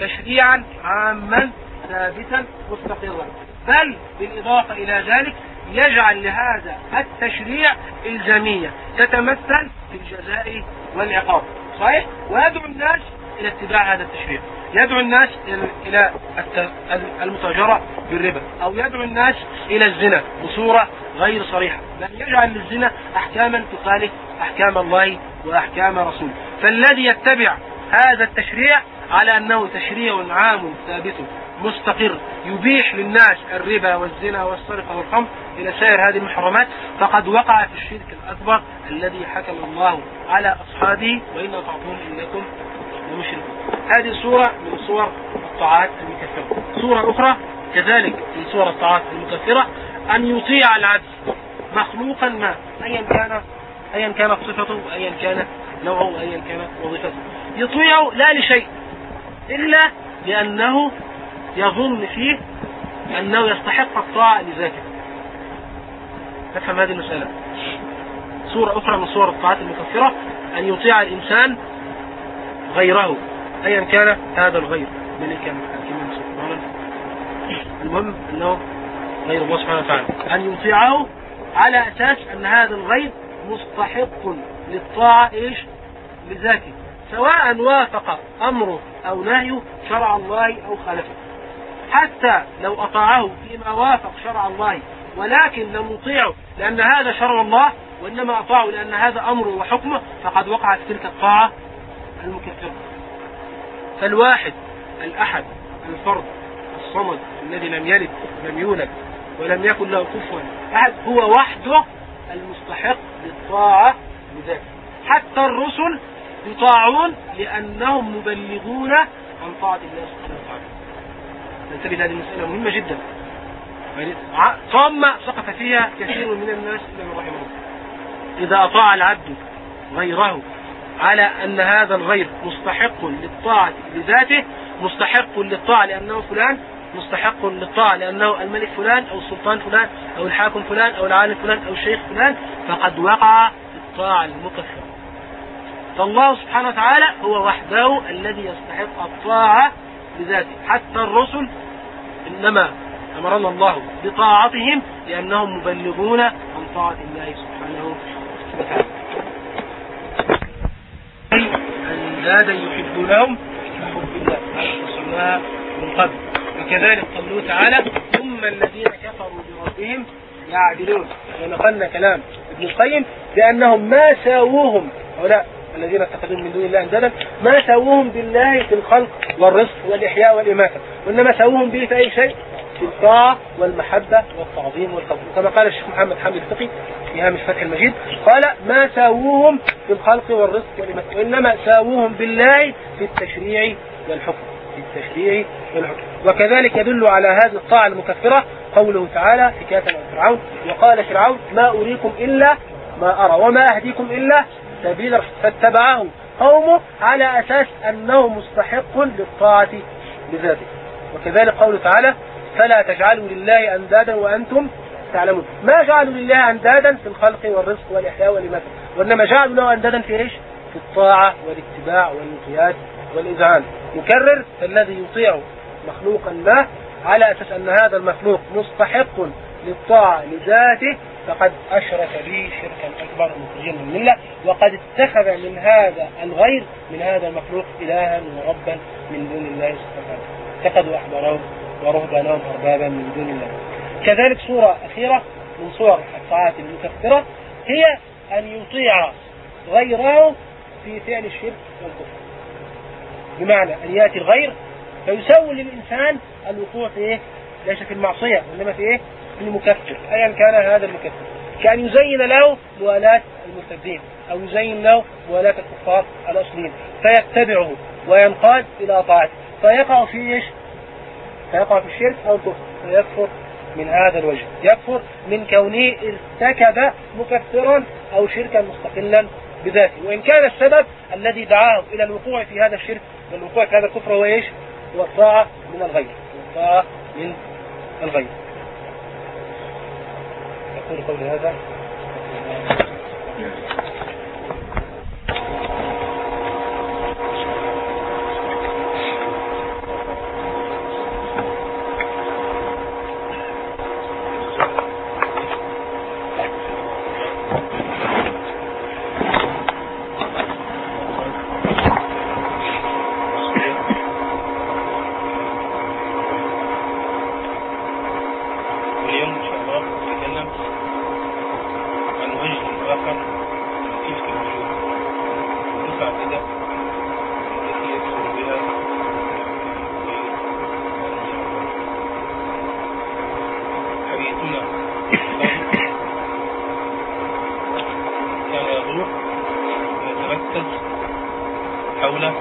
تشريعا عاما ثابتا مستقرا. بل بالإضافة إلى ذلك يجعل لهذا التشريع إلزامية تتمثل في الجزاء والعقاب. صحيح؟ ويدعو الناس إلى اتباع هذا التشريع. يدعو الناس إلى المتاجرة بالربا. أو يدعو الناس إلى الزنا بصورة غير صريحة. بل يجعل للزنا أحكاما تخالف أحكام الله وأحكام رسوله. فالذي يتبع هذا التشريع على أنه تشريع عام ثابت مستقر يبيح للناس الربا والزنا والسرقة والخمر إلى سائر هذه المحرمات. فقد وقع في الشرك الأكبر الذي حكم الله على أصحابه وإن أطعتم إنكم لمشركون. هذه صورة من صور الطاعات المكفرة. صورة أخرى كذلك من صور الطاعات المكفرة أن يطيع العبد مخلوقا ما أيا كان أيا كانت صفته وأيا كان نوعه وأيا كانت وظيفته. يطيعه لا لشيء إلا لأنه يظن فيه أنه يستحق الطاعة لذاته. تفهم هذه المسألة. صورة أخرى من صور الطاعات المكفرة أن يطيع الإنسان غيره أيا كان هذا الغير. من كان المهم أنه غير الله سبحانه وتعالى. أن يطيعه على أساس أن هذا الغير مستحق للطاعة إيش؟ لذاته. سواء وافق أمره أو نهيه شرع الله أو خالفه حتى لو أطاعه فيما وافق شرع الله ولكن لم يطيعه لأن هذا شرع الله وإنما أطاعه لأن هذا أمره وحكمه فقد وقع في تلك الطاعة المكفرة. فالواحد الأحد الفرد الصمد الذي لم يلد ولم يولد ولم يكن له كفوا أحد هو وحده المستحق للطاعة بذاته. حتى الرسل يطاعون لأنهم مبلغون عن طاعة الله سبحانه وتعالى. ننتبه لهذه المسألة مهمة جدا. طامة سقط فيها كثير من الناس إلا من رحمه الله. إذا أطاع العبد غيره على أن هذا الغير مستحق للطاعة لذاته مستحق للطاعة لأنه فلان مستحق للطاعة لأنه الملك فلان أو السلطان فلان أو الحاكم فلان أو العالم فلان أو الشيخ فلان فقد وقع الطاعة المكفرة. فالله سبحانه وتعالى هو وحده الذي يستحق الطاعة بذاته حتى الرسل إنما أمرنا الله بطاعتهم لأنهم مبلغون عن طاعة الله سبحانه وتعالى. أندادا يحبونهم كحب الله. وصلناها من قبل. وكذلك قوله تعالى ثم الذين كفروا بربهم يعدلون. ونقلنا كلام ابن القيم بأنهم ما ساووهم. هؤلاء الذين اتخذوا من دون الله أندادا ما ساووهم بالله في الخلق والرزق والإحياء والإماتة. وإنما ساووهم به في أي شيء؟ في الطاعة والمحبة والتعظيم والخوف كما قال الشيخ محمد حمد الفقي في هامش فتح المجيد قال ما ساووهم في الخلق والرزق والإماتة وإنما ساووهم بالله في التشريع والحكم في التشريع والحكم. وكذلك يدل على هذه الطاعة المكفرة قوله تعالى حكاية عن فرعون وقال فرعون ما أريكم إلا ما أرى وما أهديكم إلا سبيل فاتبعه قومه على أساس أنه مستحق للطاعة بذاته وكذلك قوله تعالى فلا تجعلوا لله أندادا وأنتم تعلمون. ما جعلوا لله أندادا في الخلق والرزق والإحياء والإماتة وإنما جعلوا له أندادا في إيش؟ في الطاعة والاتباع والانقياد والإذعان. يكرر الذي يطيع مخلوقا ما على أساس أن هذا المخلوق مستحق للطاعة لذاته فقد أشرك به شركا أكبر مخرجا من الملة وقد اتخذ من هذا الغير من هذا المخلوق إلها وربا من دون الله سبحانه اتخذوا أحبارهم ورهبانهم أربابا من دون الله كذلك صورة أخيرة من صور الطاعات المكفرة هي أن يطيع غيره في فعل الشرك والكفر بمعنى أن يأتي الغير فيسول للإنسان الوقوع في إيه؟ ليس في المعصية وإنما في إيه؟ المكفر أيا كان هذا المكفر كأن يزين له موالاة المرتدين أو يزين له موالاة الكفار الأصليين. فيتبعه وينقاد إلى طاعته. فيقع في إيش؟ فيقع في الشرك أو الكفر. فيكفر من هذا الوجه. يكفر من كونه ارتكب مكفرا أو شركا مستقلا بذاته. وإن كان السبب الذي دعاه إلى الوقوع في هذا الشرك والوقوع في هذا الكفر هو إيش؟ هو الطاعة من الغير الطاعة من الغير أقول قولي هذا. القاعدة التي يكثر بها حديثنا كان يدور ويتركز حول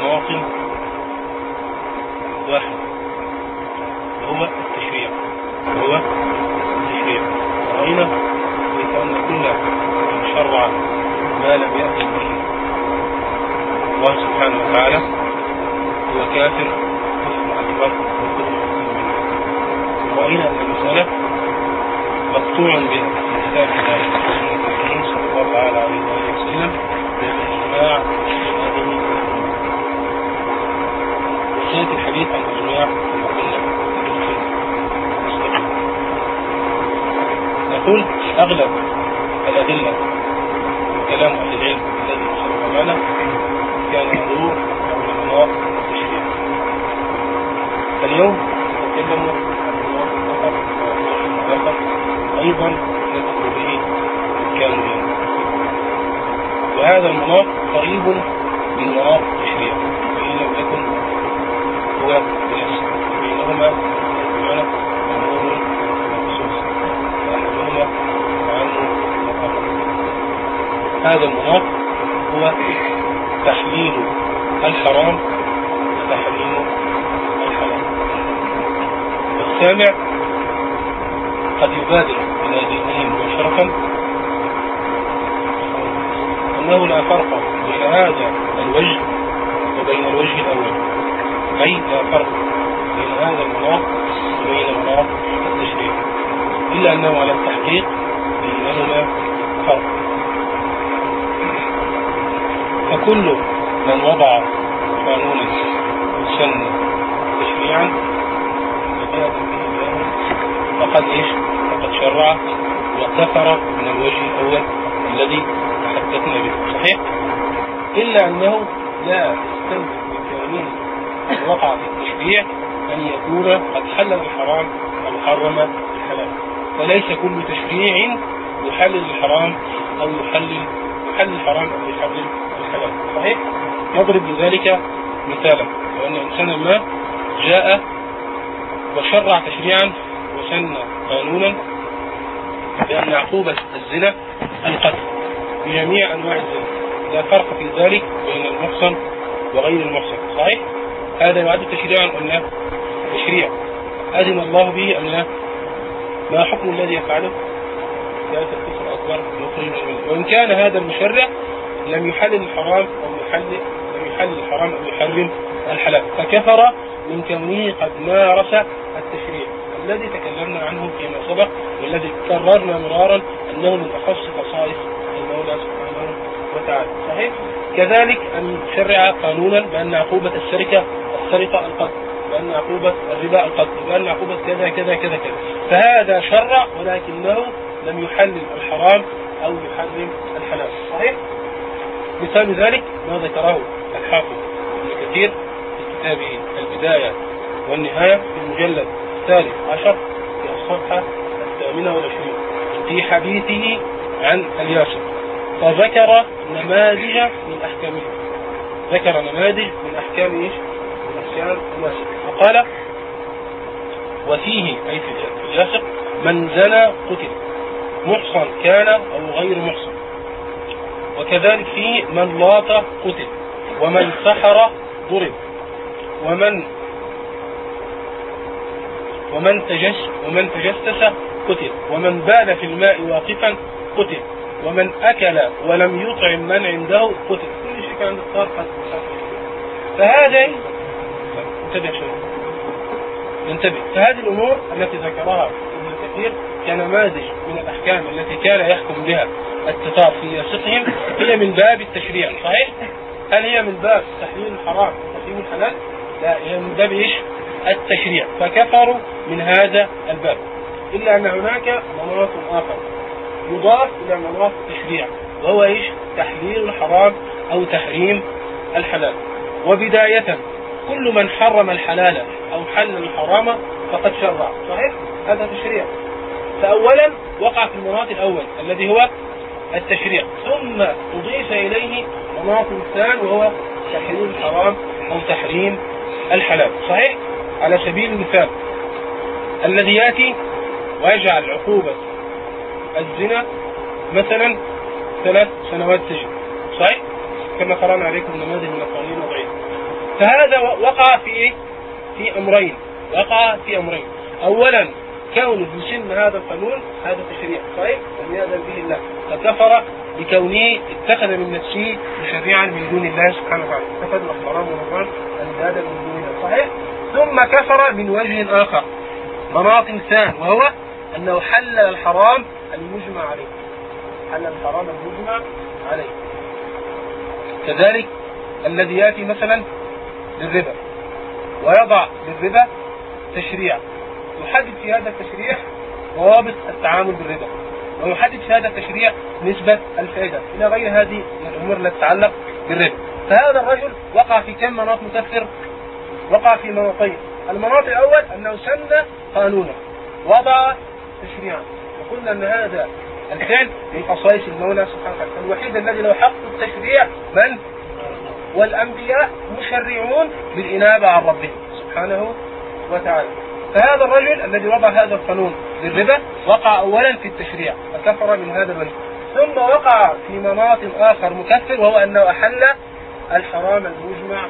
مواطن واحد وهو التشريع وهو التشريع رأينا بأن كل من شرع ما لم يأتي به الله سبحانه وتعالى هو كافر كفر أكبر وكفر رأينا أن المسألة مقطوع بها في كتاب ذلك النبي صلى الله تعالى عليه وآله وسلم بالإجماع هذه وسيأتي الحديث عن الإجماع كما قلنا في المستقبل نقول أغلب الأدلة وكلام أهل العلم الذي تشرع معنا كان يدور حول مناط التشريع اليوم نتكلم عن مناط آخر آخر أيضا ندخل به كاملا وهذا المناط قريب من مناط التشريع وإن لم يكن هو بنفسه بينهما بمعنى أمور مخصوص وأحدهما عنه مقام هذا المناط هو تحليل الحرام وتحريم الحلال والسامع قد يبادر إلى ذهنه مباشرة أنه لا فرق بين هذا الوجه أي لا فرق بين هذا المناط وبين مناط التشريع إلا أنه على التحقيق بينهما فرق فكل من وضع قانونا سن تشريعا فقد إيش؟ فقد شرع وكفر من الوجه الأول الذي تحدثنا به صحيح؟ إلا أنه لا يستلزم من وقع في التشريع أن يكون قد حلل الحرام أو حرم الحلال. فليس كل تشريع يحلل الحرام أو يحلل يحلل الحرام أو يحلل الحلال. صحيح؟ نضرب لذلك مثالا. وان انسانا ما جاء وشرع تشريعا وسن قانونا بأن عقوبة الزنا القتل بجميع أنواع الزنا. لا فرق في ذلك بين المحصن وغير المحصن. صحيح؟ هذا يعد تشريعا أم لا؟ تشريع أذن الله به أم لا؟ ما حكم الذي يفعله؟ لا من الملة وإن كان هذا المشرع لم يحلل الحرام أو يحلل لم يحلل الحرام أو يحرم الحلال فكفر من كونه قد مارس التشريع الذي تكلمنا عنه فيما سبق والذي كررنا مرارا أنه من أخص خصائص المولى سبحانه وتعالى صحيح كذلك أن شرع قانونا بأن عقوبة السرقه السرقه القتل بأن عقوبه الربا القتل بأن عقوبه كذا كذا كذا كذا. فهذا شرع ولكنه لم يحلل الحرام أو يحرم الحلال. صحيح؟ مثال ذلك ما ذكره الحافظ ابن كثير في كتابه البداية والنهاية في المجلد الثالث عشر في الصفحة الثامنة والعشرين في حديثه عن الياسر. فذكر نماذج من أحكامه. ذكر نماذج من أحكام إيش؟ فقال وفيه أي في الياسر من زنى قتل. محصن كان أو غير محصن. وكذلك فيه من لاط قتل. ومن سحر ضرب. ومن ومن تجس ومن تجسس قتل. ومن بال في الماء واقفا قتل. ومن أكل ولم يطعم من عنده قتل. كل شيء كان فهذه انتبه شوي انتبه فهذه الأمور التي ذكرها ابن كثير كنماذج من الأحكام التي كان يحكم بها التتار في ياسقهم هي من باب التشريع صحيح؟ هل هي من باب تحليل الحرام وتحريم الحلال؟ لا هي من باب إيش؟ التشريع فكفروا من هذا الباب إلا أن هناك مناط آخر يضاف إلى مناط التشريع وهو إيش تحليل الحرام أو تحريم الحلال وبداية كل من حرم الحلال أو حل الحرام فقد شرع. صحيح؟ هذا تشريع. فأولا وقع في المناط الأول الذي هو التشريع. ثم أضيف إليه مناط ثان وهو تحريم الحرام أو تحريم الحلال. صحيح؟ على سبيل المثال الذي يأتي ويجعل عقوبة الزنا مثلا ثلاث سنوات سجن. صحيح؟ كما قرأنا عليكم نماذج من القوانين الوضعية. فهذا وقع في؟ في أمرين. وقع في أمرين. اولا كونه يسن هذا القانون هذا تشريع صحيح؟ يأذن به الله فكفر بكونه اتخذ من نفسه مشرعا من دون الله سبحانه وتعالى. اتخذ الحرام ورمضان اندادا من دون الله صحيح؟ ثم كفر من وجه آخر. مناط ثان وهو أنه حلل الحرام المجمع عليه. حلل الحرام المجمع عليه. كذلك الذي يأتي مثلا للربا. ويضع للربا تشريع. يحدد في هذا التشريع ضوابط التعامل بالربا. ويحدد في هذا التشريع نسبة الفائدة. إلى غير هذه الأمور التي تتعلق بالربا. فهذا الرجل وقع في كم مناط مكفر وقع في مناطين المناط الأول أنه سن قانونا وضع تشريعا. وقلنا أن هذا الفعل من خصائص المولى سبحانه وتعالى. الوحيد الذي له حق التشريع من؟ والأنبياء مشرعون بالإنابة عن ربهم سبحانه وتعالى. فهذا الرجل الذي وضع هذا القانون للربا وقع أولا في التشريع فكفر من هذا الوجه ثم وقع في مناط آخر مكفر وهو أنه أحل الحرام المجمع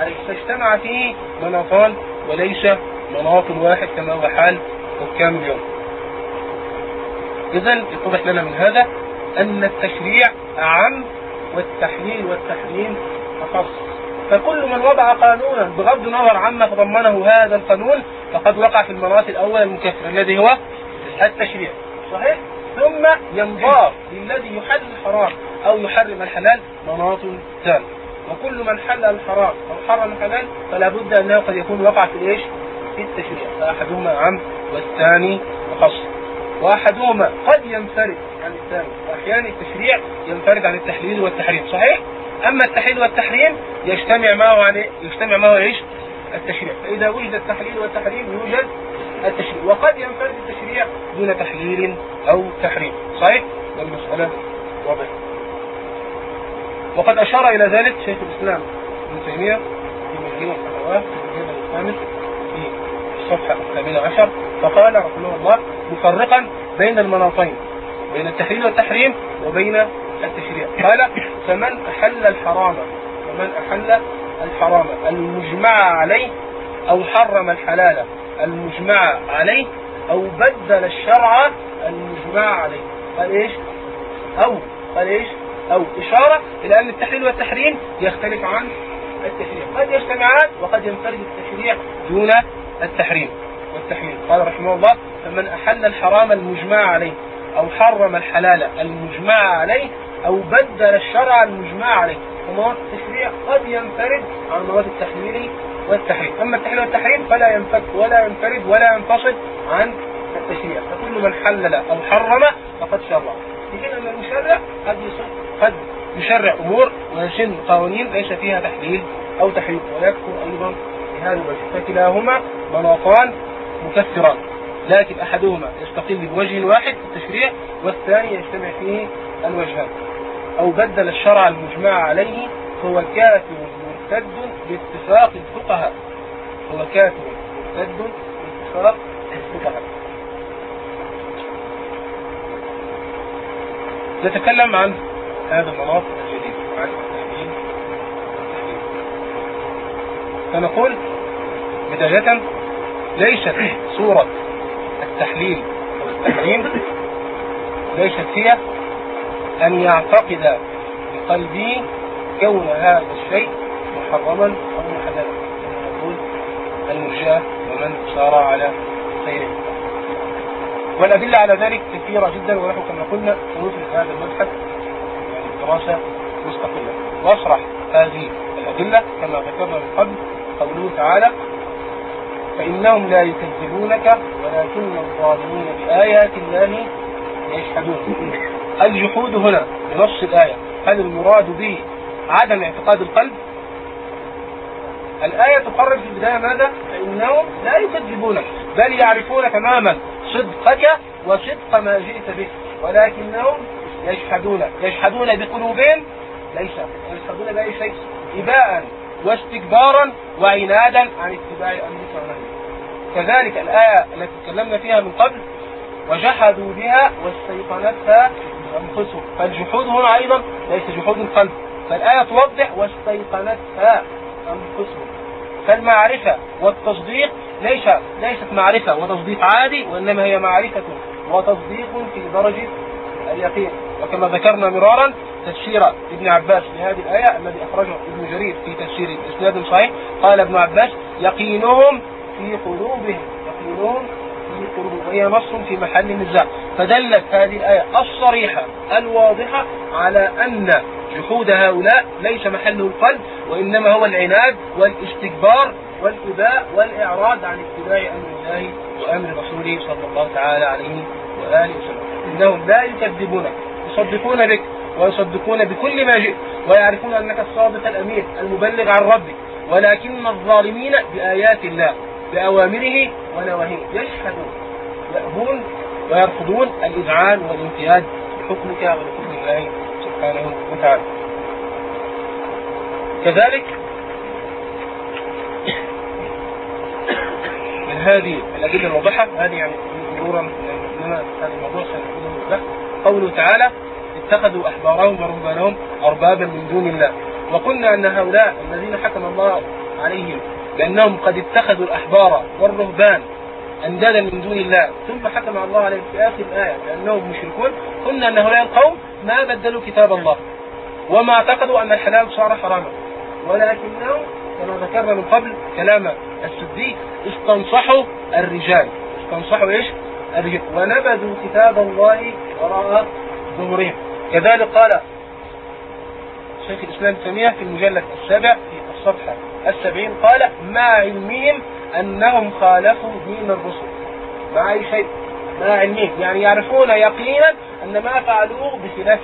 عليه. فاجتمع فيه مناطان وليس مناط واحد كما هو حال حكام اليوم. إذا يتضح لنا من هذا أن التشريع أعم والتحليل والتحريم أخص فكل من وضع قانونا بغض النظر عما تضمنه هذا القانون فقد وقع في المناط الأول المكفر الذي هو التشريع. صحيح؟ ثم ينضاف للذي يحل الحرام أو يحرم الحلال مناط ثاني وكل من حل الحرام أو حرم الحلال فلا بد أنه قد يكون وقع في الإيش؟ في التشريع. فأحدهما عام والثاني خاص وأحدهما قد ينفرد عن الثاني. وأحيانا التشريع ينفرد عن التحليل والتحريم. صحيح؟ أما التحليل والتحريم يجتمع معه عن يجتمع معه إيش؟ التشريع. فإذا وجد التحليل والتحريم يوجد التشريع. وقد ينفرد التشريع دون تحليل أو تحريم. صحيح؟ والمسألة واضحة. وقد أشار إلى ذلك شيخ الإسلام ابن تيمية في مجموع الفتاوى في المجلد الخامس في الصفحة الثامنة عشر فقال رحمه الله مفرقا بين المناطين بين التحليل والتحريم وبين التشريع. قال فمن أحل الحرام فمن أحل الحرام. المجمع عليه أو حرم الحلال المجمع عليه أو بدل الشرع المجمع عليه. قال إيش؟ أو. قال إيش؟ أو. إشارة إلى أن التحليل والتحريم يختلف عن التشريع. قد يجتمعان وقد ينفرد التشريع دون التحريم والتحليل قال رحمه الله فمن أحل الحرام المجمع عليه أو حرم الحلال المجمع عليه أو بدل الشرع المجمع عليه. فمناط التشريع قد ينفرد عن مناط التحليل والتحريم. أما التحليل والتحريم فلا ينفك ولا ينفرد ولا ينفصل عن التشريع. فكل من حلل أو حرم فقد شرع. حين أن المشرع قد قد يشرع أمور ويسن قوانين ليس فيها تحليل أو تحريم. ويكفر أيضا بهذا الوجه. فكلاهما مناطان مكثران لكن أحدهما يستقل بوجه واحد في التشريع والثاني يجتمع فيه الوجهان أو بدل الشرع المجمع عليه فهو كافر مرتد باتفاق الفقهاء. هو كافر مرتد باتفاق الفقهاء. نتكلم عن هذا المناط الجديد. عن التحليل فنقول بداية ليست صورة التحليل والتحريم ليست هي أن يعتقد بقلبه كون هذا الشيء محرما أو محللا نقول المرجئة ومن سار على خيره والأدلة على ذلك كثيرة جدا ونحن كما قلنا سنثري هذا المبحث يعني دراسة مستقلة. وأشرح هذه الأدلة كما ذكرنا من قبل قوله تعالى فإنهم لا يكذبونك ولكن الظالمين بآيات الله يجحدون الجحود هنا بنص الآية؟ هل المراد به عدم اعتقاد القلب؟ الآية تقرر في البداية ماذا؟ فإنهم لا يكذبونك بل يعرفون تماما صدقك وصدق ما جئت به ولكنهم يجحدون يجحدون بقلوبهم ليس يشهدون بأي شيء إباء واستكبارا وعنادا عن اتباع أمرك ونهيك كذلك الآية التي تكلمنا فيها من قبل وجحدوا بها واستيقنتها أنفسهم. فالجحود هنا أيضا ليس جحود القلب. فالآية توضح واستيقنتها أنفسهم. فالمعرفة والتصديق ليس ليست معرفة وتصديق عادي وإنما هي معرفة وتصديق في درجة اليقين. وكما ذكرنا مرارا تفسير ابن عباس لهذه الآية الذي أخرجه ابن جرير في تفسير إسناد صحيح قال ابن عباس يقينهم في قلوبهم يقينهم في قلوبهم وهي نص في محل النزاع. فدلت هذه الآية الصريحة الواضحة على أن جحود هؤلاء ليس محله القلب وإنما هو العناد والاستكبار والإباء والإعراض عن اتباع أمر الله وأمر رسوله صلى الله تعالى عليه وآله وسلم. إنهم لا يكذبونك يصدقون بك ويصدقون بكل ما جئت ويعرفون أنك الصادق الأمين المبلغ عن ربك ولكن الظالمين بآيات الله. بأوامره ونواهيه. يشهدون يأبون ويرفضون الإذعان والانقياد لحكمك ولحكم الله سبحانه وتعالى. كذلك من هذه الأدلة الواضحة هذه يعني مرورا لما هذا الموضوع سنقوله قوله تعالى اتخذوا أحبارهم ورهبانهم أربابا من دون الله. وقلنا أن هؤلاء الذين حكم الله عليهم بأنهم قد اتخذوا الأحبار والرهبان أندادا من دون الله. ثم حكم الله عليهم في آخر الآية بأنهم مشركون. قلنا أن هؤلاء القوم ما بدلوا كتاب الله وما اعتقدوا أن الحلال صار حراما. ولكنهم كما ذكرنا من قبل كلام السدي استنصحوا الرجال. استنصحوا إيش؟ الرجال. ونبذوا كتاب الله وراء ظهورهم. كذلك قال شيخ الإسلام تيمية في المجلد السابع في الصفحة السبعين قال مع علمهم أنهم خالفوا دين الرسل. مع أي شيء. مع علمهم يعني يعرفون يقينا أن ما فعلوه بخلاف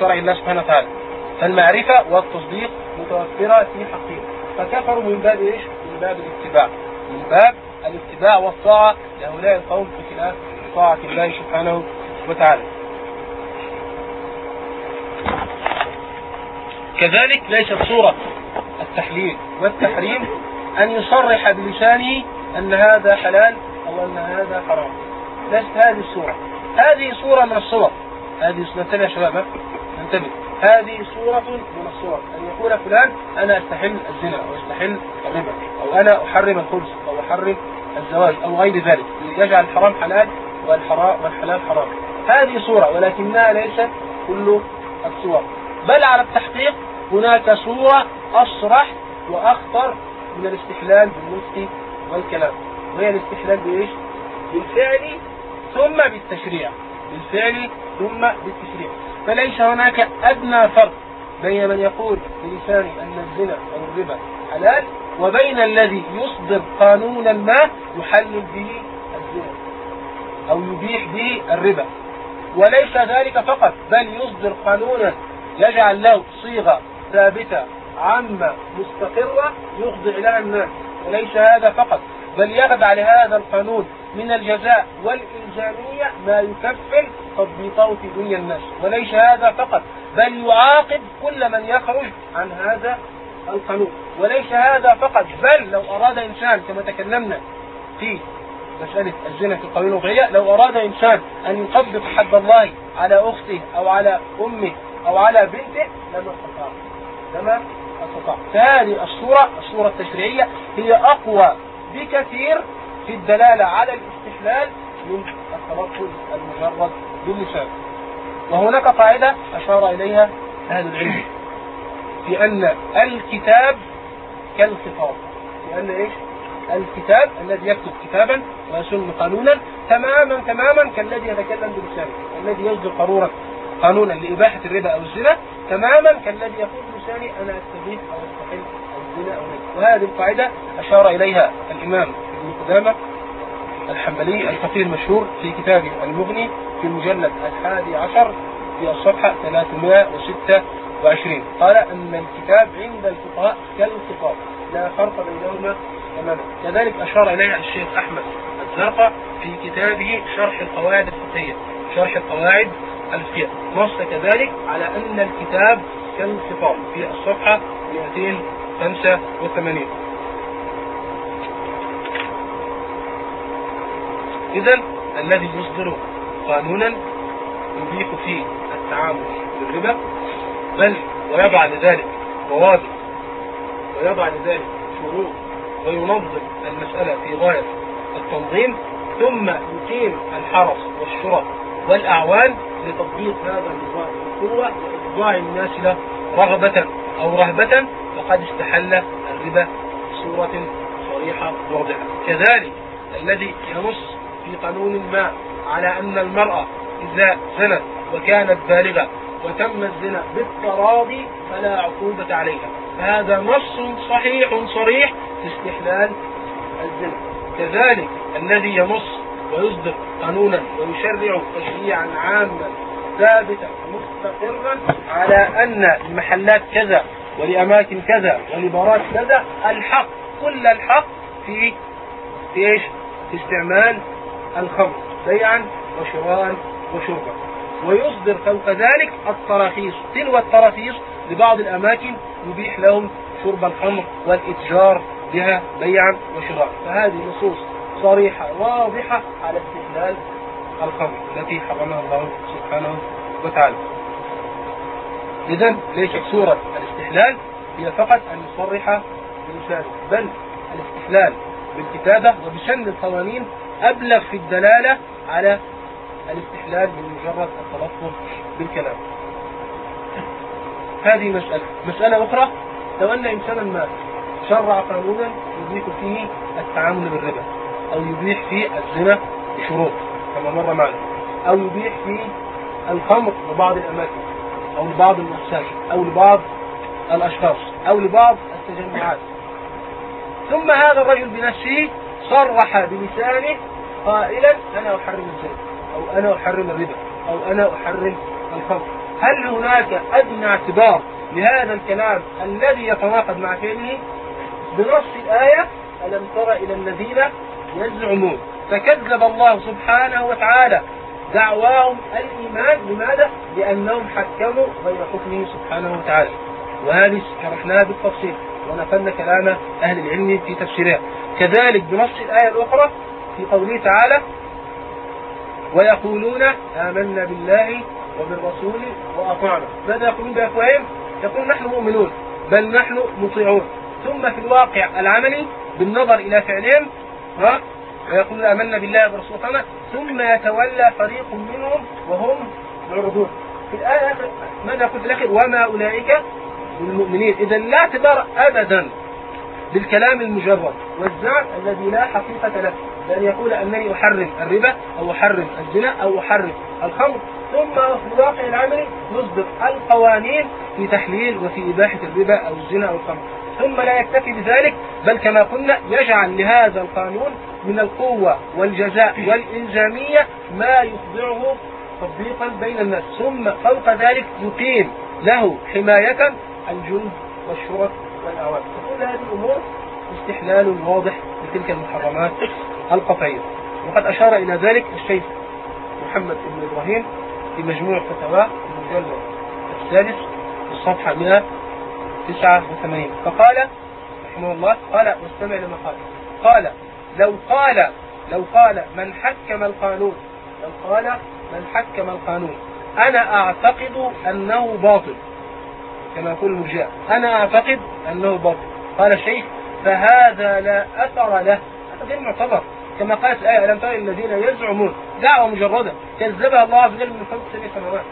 شرع الله سبحانه وتعالى. فالمعرفة والتصديق متوفرة في حقهم فكفروا من باب إيش؟ من باب الاتباع. من باب الاتباع والطاعة لهؤلاء القوم بخلاف طاعة الله سبحانه وتعالى. كذلك ليست صورة التحليل. والتحريم أن يصرح بلسانه أن هذا حلال أو أن هذا حرام. ليست هذه الصورة هذه صورة من الصور. هذه ننتبه يا شباب ننتبه هذه صورة من الصور. أن يقول فلان أنا أستحل الزنا أو أستحل الربا أو أنا أحرم الخبز أو أحرم الزواج أو غير ذلك. يجعل الحرام حلال والحرام والحلال حرام. هذه صورة ولكنها ليست كل الصور بل على التحقيق هناك صورة أصرح وأخطر من الاستحلال بالنطق والكلام. وهي الاستحلال بإيش؟ بالفعل ثم بالتشريع. بالفعل ثم بالتشريع. فليس هناك أدنى فرق بين من يقول بلسانه أن الزنا أو الربا حلال وبين الذي يصدر قانونا ما يحلل به الزنا أو يبيح به الربا. وليس ذلك فقط بل يصدر قانونا يجعل له صيغة ثابتة عامة مستقرة يخضع لها الناس وليس هذا فقط بل يخضع لهذا القانون من الجزاء والإلزامية ما يكفل تطبيقه في دنيا الناس وليس هذا فقط بل يعاقب كل من يخرج عن هذا القانون وليس هذا فقط بل لو أراد إنسان كما تكلمنا في مسألة الزنا في القانون الوضعية لو أراد إنسان أن يطبق حد الله على أخته أو على أمه أو على بنته لما استطاع لما أستطاع. فهذه الصورة الصورة التشريعية هي أقوى بكثير في الدلالة على الاستحلال من التلفظ المجرد باللسان. وهناك قاعدة أشار إليها أهل العلم في أن الكتاب كالخطاب. في أن إيش؟ الكتاب الذي يكتب كتابا ويسن قانونا تماما تماما كالذي يتكلم بلسانه الذي يصدر قانونا قانونا لإباحة الربا أو الزنا تماما كالذي يقول بلسانه أنا أستبيح أو أستحل الزنا أو الربا. وهذه القاعدة أشار إليها الإمام ابن قدامة الحنبلي الفقيه المشهور في كتابه المغني في المجلد الحادي عشر في الصفحة 326 قال أن الكتاب عند الفقهاء كالخطاب لا فرق بينهما تماما. كذلك أشار إليه الشيخ أحمد الزرقاء في كتابه شرح القواعد الفقهية شرح القواعد الفقهية نص كذلك على أن الكتاب كالخطاب في الصفحة 285 إذا الذي يصدر قانونا يبيح فيه التعامل بالربا بل ويضع لذلك ضوابط ويضع لذلك شروط وينظم المسألة في غاية التنظيم ثم يقيم الحرس والشرط والأعوان لتطبيق هذا النظام بالقوة وإخضاع الناس له رغبة أو رهبة فقد استحل الربا بصورة صريحة واضحة. كذلك الذي ينص في قانون ما على أن المرأة إذا زنت وكانت بالغة وتم الزنا بالتراضي فلا عقوبة عليها. فهذا نص صحيح صريح في استحلال الزنا. كذلك الذي ينص ويصدر قانونا ويشرع تشريعا عاما ثابتا مستقرا على أن المحلات كذا ولأماكن كذا ولبارات كذا الحق كل الحق في في إيش؟ في استعمال الخمر بيعا وشراء وشربا ويصدر فوق ذلك التراخيص تلو التراخيص لبعض الأماكن يبيح لهم شرب الخمر والإتجار بها بيعا وشراء فهذه نصوص صريحة واضحة على استحلال الخمر التي حرمها الله سبحانه وتعالى. إذا ليست صورة الاستحلال هي فقط أن يصرح بلسانه بل الاستحلال بالكتابة وبسن القوانين أبلغ في الدلالة على الاستحلال بمجرد التلفظ بالكلام. هذه مسألة. مسألة أخرى لو أن إنسانا ما شرع قانونا يبيح فيه التعامل بالربا. أو يبيح فيه الزنا بشروط كما مر معنا. أو يبيح فيه الخمر لبعض الأماكن أو لبعض المساجد أو لبعض الأشخاص أو لبعض التجمعات. ثم هذا الرجل بنفسه صرح بلسانه قائلا أنا أحرم الزنا أو أنا أحرم الربا أو أنا أحرم الخمر. هل هناك أدنى اعتبار لهذا الكلام الذي يتناقض مع فعله بنص الآية ألم تر إلى الذين يزعمون فكذب الله سبحانه وتعالى دعواهم الإيمان لماذا؟ لأنهم حكموا غير حكمه سبحانه وتعالى وهذه شرحناها بالتفصيل ونقلنا كلام أهل العلم في تفسيرها كذلك بنص الآية الأخرى في قوله تعالى ويقولون آمنا بالله وبالرسول وأطعنا ماذا يقولون بأفواههم؟ يقول نحن مؤمنون بل نحن مطيعون ثم في الواقع العملي بالنظر إلى فعلهم ويقولون آمنا بالله وبرسوله وأطعنا ثم يتولى فريق منهم وهم معرضون في الآية ماذا قلت الأخير وما أولئك بالمؤمنين. إذا لا اعتبار أبدا بالكلام المجرد والزعم الذي لا حقيقة له بأن يقول أنني أحرم الربا أو أحرم الزنا أو أحرم الخمر ثم في الواقع العملي يصدر القوانين في تحليل وفي إباحة الربا أو الزنا أو الخمر. ثم لا يكتفي بذلك بل كما قلنا يجعل لهذا القانون من القوة والجزاء والإلزامية ما يخضعه تطبيقا بين الناس. ثم فوق ذلك يقيم له حماية الجند والشرط والأوامر فكل هذه الأمور استحلال واضح لتلك المحرمات القطعية. وقد أشار إلى ذلك الشيخ محمد بن إبراهيم في مجموع فتواه المجلد الثالث الصفحة 100 89 فقال رحمه الله قال واستمع لما قال قال لو قال لو قال من حكم القانون لو قال من حكم القانون أنا أعتقد أنه باطل. كما يقول المرجئة أنا أعتقد أنه باطل. قال الشيخ فهذا لا أثر له. هذا غير معتبر. كما قالت الآية ألم ترى الذين يزعمون؟ دعوة مجردة. كذبها الله عز وجل من فوق سبع سماوات.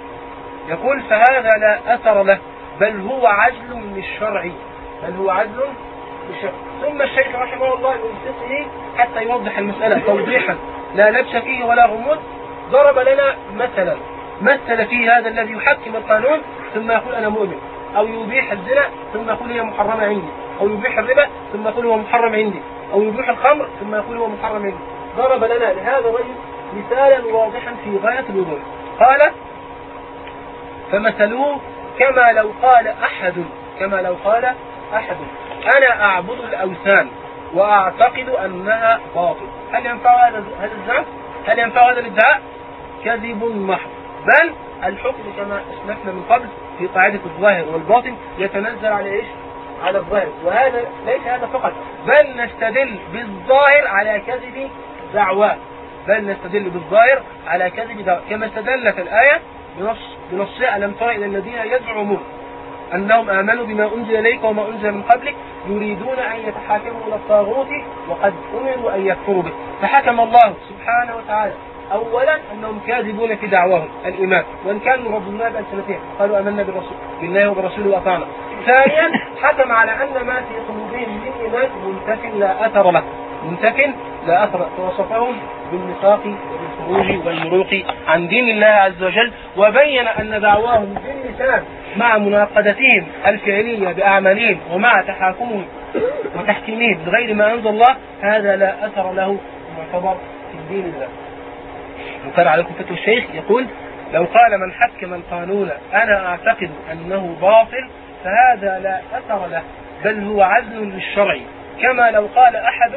يقول فهذا لا أثر له. بل هو عجل من الشرع بل هو عجل بالشرع ثم الشيخ رحمه الله يمسكه حتى يوضح المسألة توضيحا. لا لبس فيه ولا غموض. ضرب لنا مثلا. مثل فيه هذا الذي يحكم القانون ثم يقول أنا مؤمن. أو يبيح الزنا ثم يقول هي محرمة عندي. أو يبيح الربا ثم يقول هو محرم عندي. أو يبيح الخمر ثم يقول هو محرم عندي. ضرب لنا لهذا الرجل مثالا واضحا في غاية الوضوح. قال فمثلوه كما لو قال أحد كما لو قال أحد أنا أعبد الأوثان وأعتقد أنها باطل هل ينفع هذا الزعم؟ هل ينفع هذا الادعاء؟ كذب محض بل الحكم كما اسلفنا من قبل في قاعدة الظاهر والباطن يتنزل على إيش؟ على الظاهر وهذا ليس هذا فقط بل نستدل بالظاهر على كذب دعواه بل نستدل بالظاهر على كذب دعواه كما استدلت الآية بنص بنصها ألم تر إلى الذين يزعمون أنهم آمنوا بما أنزل إليك وما أنزل من قبلك يريدون أن يتحاكموا إلى الطاغوت وقد أمروا أن يكفروا به. فحكم الله سبحانه وتعالى أولا أنهم كاذبون في دعواهم الإيمان وإن كانوا رضونا بألسنتهم قالوا آمنا بالرسول بالله وبرسوله وأطعنا. ثانيا حكم على أن ما في قلوبهم من إيمان منتف لا أثر له. منتف لا أثر فوصفهم بالنفاق وبالخروج والمروق عن دين الله عز وجل وبين أن دعواهم باللسان مع مناقضتهم الفعلية بأعمالهم ومع تحاكمهم وتحكيمهم بغير ما أنزل الله هذا لا أثر له معتبر في دين الله. وكان عليكم فتوى الشيخ يقول لو قال من حكم القانون أنا أعتقد أنه باطل فهذا لا أثر له بل هو عزل للشرع. كما لو قال أحد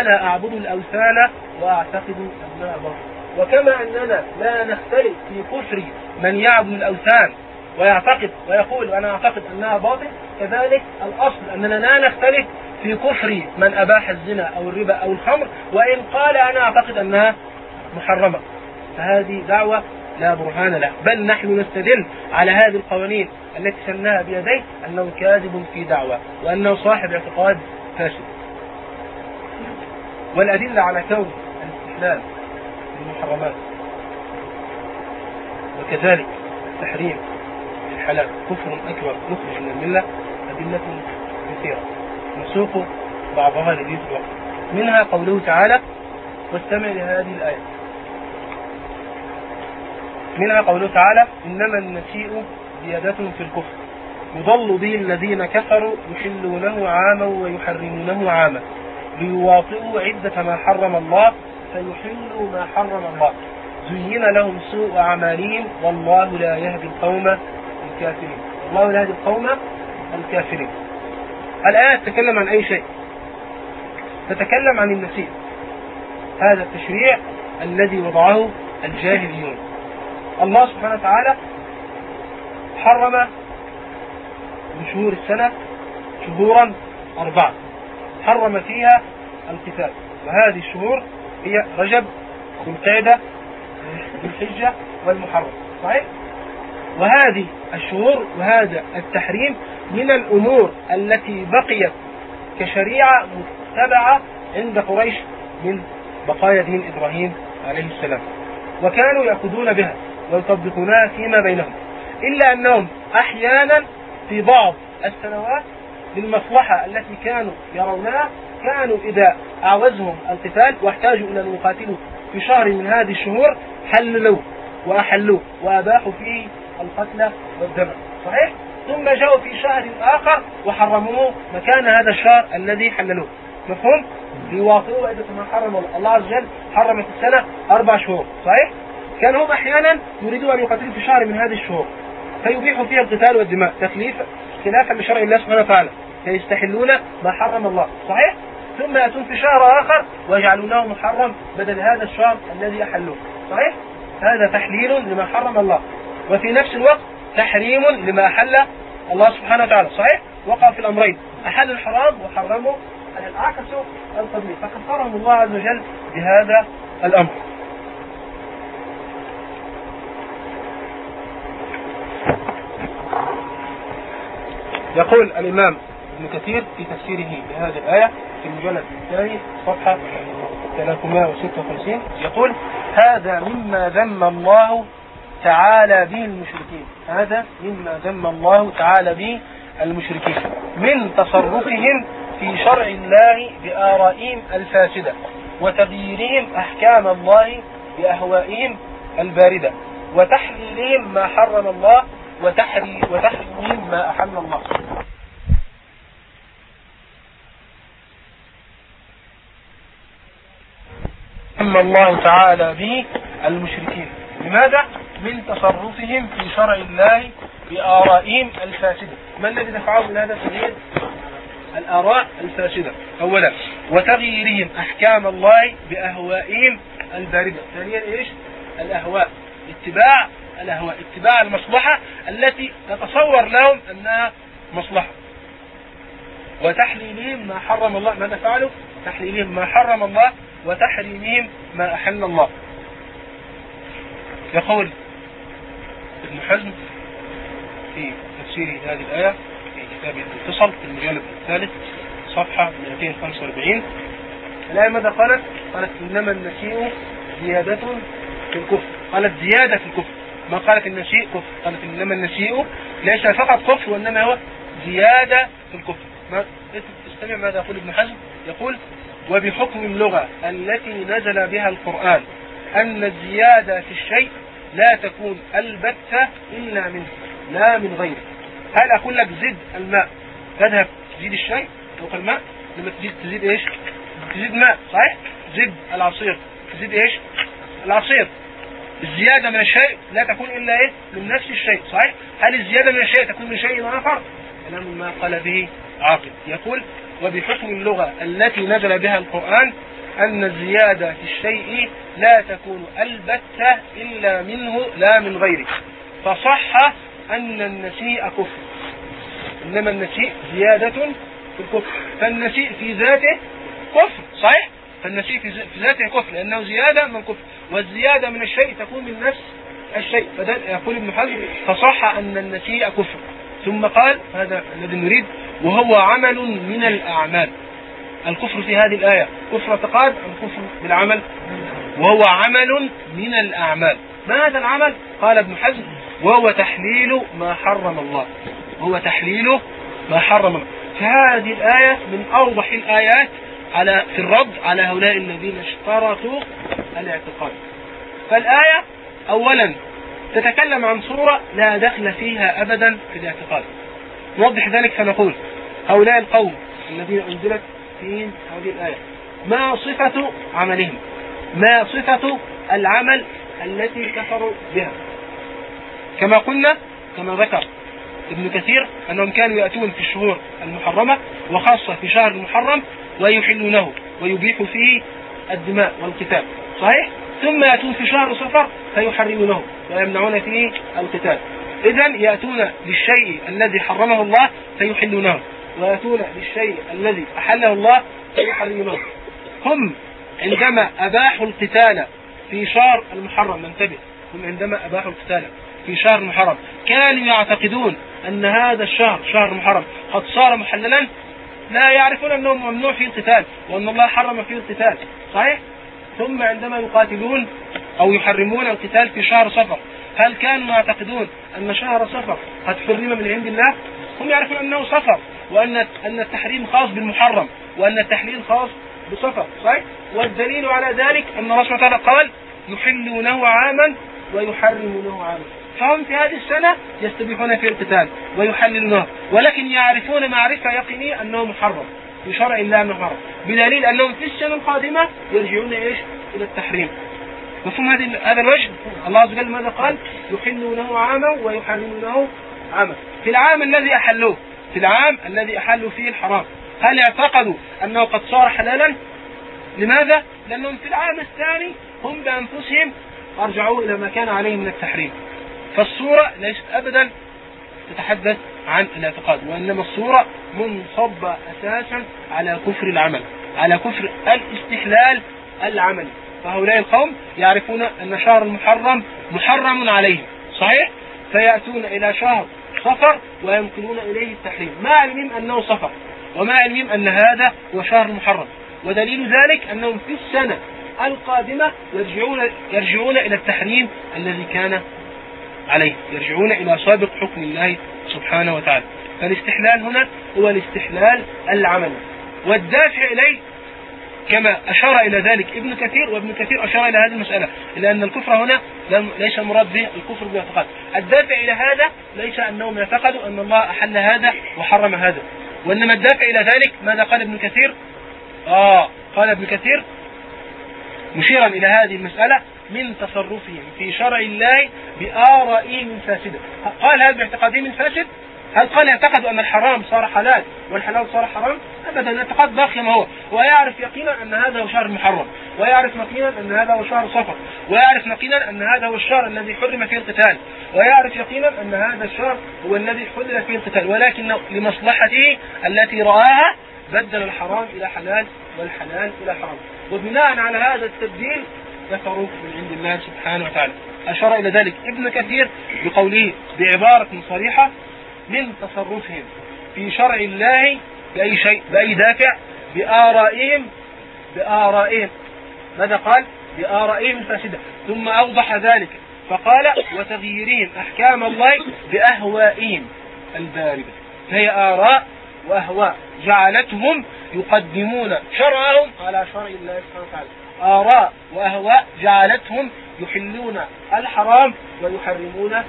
أنا أعبد الأوثان وأعتقد أنها باطل. وكما أننا لا نختلف في كفر من يعبد الأوثان ويعتقد ويقول أنا أعتقد أنها باطل كذلك الأصل أننا لا نختلف في كفر من أباح الزنا أو الربا أو الخمر وإن قال أنا أعتقد أنها محرمة. فهذه دعوة لا برهان له بل نحن نستدل على هذه القوانين التي سناها بيديه أنه كاذب في دعوة وأنه صاحب اعتقاد فاسد. والأدلة على كون الاستحلال المحرمات. وكذلك التحريم الحلال. كفر أكبر. مخرج من الملة أدلة كثيرة. نسوق بعضها لذيذ الوقت منها قوله تعالى واستمع لهذه الآية. منها قوله تعالى إنما النسيء زيادة في الكفر. يضل به الذين كفروا يحلونه عاما ويحرمونه عاما. ليواطئوا عدة ما حرم الله فيحلوا ما حرم الله. زين لهم سوء أعمالهم والله لا يهدي القوم الكافرين. الله لا يهدي القوم الكافرين. الآية تتكلم عن أي شيء؟ تتكلم عن النسيء. هذا التشريع الذي وضعه الجاهليون. الله سبحانه وتعالى حرم من شهور السنة شهورا أربعة. حرم فيها القتال. وهذه الشهور هي رجب ذو ذو الحجة والمحرم. صحيح؟ وهذه الشهور وهذا التحريم من الأمور التي بقيت كشريعة متبعة عند قريش من بقايا دين إبراهيم عليه السلام. وكانوا يأخذون بها ويطبقونها فيما بينهم. إلا أنهم أحيانا في بعض السنوات للمصلحة التي كانوا يرونها كانوا إذا أعوزهم القتال واحتاجوا إلى أن يقاتلوا في شهر من هذه الشهور حللوه وأحلوه وأباحوا فيه القتل والدم صحيح؟ ثم جاءوا في شهر آخر وحرموه مكان هذا الشهر الذي حللوه مفهوم؟ ليواطئوا عدة ما حرم الله عز وجل حرم في السنة أربع شهور صحيح؟ كان هم أحيانا يريدون أن يقاتلوا في شهر من هذه الشهور فيبيحوا فيها القتال والدماء تكليف خلافا لشرع الله سبحانه وتعالى فيستحلون ما حرم الله صحيح؟ ثم يأتون في شهر آخر ويجعلونه محرم بدل هذا الشهر الذي أحلوه. صحيح؟ هذا تحليل لما حرم الله. وفي نفس الوقت تحريم لما أحل الله سبحانه وتعالى. صحيح؟ وقع في الأمرين. أحل الحرام وحرمه. عكسوا القبيل فكفرهم الله عز وجل بهذا الأمر. يقول الإمام ابن كثير في تفسيره لهذه الآية في المجلد الثاني صفحة 356 يقول هذا مما ذم الله تعالى به المشركين. هذا مما ذم الله تعالى به المشركين من تصرفهم في شرع الله بآرائهم الفاسدة وتغييرهم أحكام الله بأهوائهم الباردة وتحليلهم ما حرم الله وتحريم ما أحل الله. أما الله تعالى به المشركين. لماذا؟ من تصرفهم في شرع الله بآرائهم الفاسدة. ما الذي دفعهم إلى هذا التغيير؟ الآراء الفاسدة. أولا وتغييرهم أحكام الله بأهوائهم الباردة. ثانيا إيش؟ الأهواء. اتباع هو اتباع المصلحة التي تتصور لهم أنها مصلحة. وتحليلهم ما حرم الله. ماذا فعلوا تحليلهم ما حرم الله وتحريمهم ما أحل الله. يقول ابن حزم في تفسير هذه الآية في كتابه الفصل في المجلد الثالث صفحة 245 الآية ماذا قالت؟ قالت إنما النسيء زيادة في الكفر. قالت زيادة في الكفر. ما قالت النسيء كفر. قالت إنما النسيء ليس فقط كفر وإنما هو زيادة في الكفر. ما استمع ماذا يقول ابن حزم؟ يقول وبحكم اللغة التي نزل بها القرآن أن الزيادة في الشيء لا تكون البتة إلا منه لا من غيره هل أقول لك زد الماء؟ تذهب تزيد الشيء فوق الماء؟ لما تزيد تزيد إيش؟ تزيد ماء صحيح؟ زد العصير. تزيد إيش؟ العصير. الزيادة من الشيء لا تكون إلا إيه؟ من نفس الشيء صحيح؟ هل الزيادة من الشيء تكون من شيء آخر؟ كلام ما قال به عاقل. يقول وبحكم اللغة التي نزل بها القرآن أن الزيادة في الشيء لا تكون ألبتة إلا منه لا من غيره. فصح أن النسيء كفر. إنما النسيء زيادة في الكفر. فالنسيء في ذاته كفر صحيح؟ فالنسيء في ذاته كفر لأنه زيادة من كفر والزيادة من الشيء تكون من نفس الشيء. فده يقول ابن حزم فصح أن النسيء كفر. ثم قال هذا الذي نريد وهو عمل من الأعمال. الكفر في هذه الآية كفر اعتقاد أم كفر بالعمل؟ وهو عمل من الأعمال. ما هذا العمل؟ قال ابن حزم وهو تحليل ما حرم الله. هو تحليل ما حرم الله. فهذه الآية من أوضح الآيات على في الرد على هؤلاء الذين اشترطوا الاعتقاد. فالآية أولا تتكلم عن صورة لا دخل فيها أبدا في الاعتقاد. نوضح ذلك فنقول هؤلاء القوم الذين أنزلت فيهم هذه الآية. ما صفة عملهم؟ ما صفة العمل التي كفروا بها؟ كما قلنا كما ذكر ابن كثير أنهم كانوا يأتون في الشهور المحرمة وخاصة في شهر المحرم ويحلونه ويبيحوا فيه الدماء والقتال. صحيح؟ ثم يأتون في شهر صفر فيحرمونه ويمنعون فيه القتال. إذا يأتون للشيء الذي حرمه الله فيحلونه. ويأتون للشيء الذي أحله الله فيحرمونه. هم عندما أباحوا القتال في شهر المحرم ننتبه هم عندما أباحوا القتال في شهر المحرم. كانوا يعتقدون أن هذا الشهر شهر المحرم قد صار محللا لا يعرفون أنه ممنوع فيه القتال وأن الله حرم فيه القتال. صحيح؟ ثم عندما يقاتلون أو يحرمون القتال في شهر صفر هل كانوا يعتقدون أن شهر صفر قد حرم من عند الله؟ هم يعرفون أنه صفر وأن أن التحريم خاص بالمحرم وأن التحليل خاص بصفر صحيح؟ والدليل على ذلك أن الله سبحانه وتعالى قال يحلونه عاما ويحرمونه عاما فهم في هذه السنة يستبيحون في القتال ويحللونه ولكن يعرفون معرفة يقينية أنه محرم في شرع الله محرم بدليل أنهم في السنة القادمة يرجعون إيش إلى التحريم مفهوم هذه هذا الوجه؟ الله عز وجل ماذا قال؟ يحلونه عاما ويحرمونه عاما. في العام الذي أحلوه في العام الذي أحلوا فيه الحرام هل اعتقدوا أنه قد صار حلالا؟ لماذا؟ لأنهم في العام الثاني هم بأنفسهم أرجعوا إلى ما كان عليه من التحريم. فالصورة ليست أبدا تتحدث عن الاعتقاد وإنما الصورة منصبة أساسا على كفر العمل على كفر الاستحلال العملي. فهؤلاء القوم يعرفون أن شهر المحرم محرم عليهم. صحيح؟ فيأتون إلى شهر صفر وينقلون إليه التحريم. ما علمهم أنه صفر وما علمهم أن هذا هو شهر محرم ودليل ذلك أنهم في السنة القادمة يرجعون يرجعون إلى التحريم الذي كان عليه. يرجعون إلى سابق حكم الله سبحانه وتعالى. فالاستحلال هنا هو الاستحلال العملي. والدافع إليه كما أشار إلى ذلك ابن كثير وابن كثير أشار إلى هذه المسألة إلى أن الكفر هنا ليس المراد به الكفر بالاعتقاد. الدافع إلى هذا ليس أنهم اعتقدوا أن الله أحل هذا وحرم هذا. وإنما الدافع إلى ذلك ماذا قال ابن كثير؟ آه قال ابن كثير مشيرا إلى هذه المسألة من تصرفهم في شرع الله بآرائهم الفاسدة. قال هذا باعتقادهم الفاسد؟ هل قال يعتقد أن الحرام صار حلال والحلال صار حرام؟ أبدا الاعتقاد باقي ما هو. ويعرف يقينا أن هذا هو شهر محرم. ويعرف يقينا أن هذا هو شهر صفر. ويعرف يقينا أن هذا هو الشهر الذي حرم فيه القتال. ويعرف يقينا أن هذا الشهر هو الذي حلل فيه القتال. ولكن لمصلحته التي رآها بدل الحرام إلى حلال والحلال إلى حرام. وبناء على هذا التبديل كفروا من عند الله سبحانه وتعالى. أشار إلى ذلك ابن كثير بقوله بعبارة صريحة من تصرفهم في شرع الله بأي شيء بأي دافع بآرائهم بآرائهم. ماذا قال؟ بآرائهم الفاسدة. ثم أوضح ذلك. فقال وتغييرهم أحكام الله بأهوائهم الباردة. فهي آراء وأهواء. جعلتهم يقدمون شرعهم على شرع الله سبحانه وتعالى. آراء وأهواء جعلتهم يحلون الحرام ويحرمون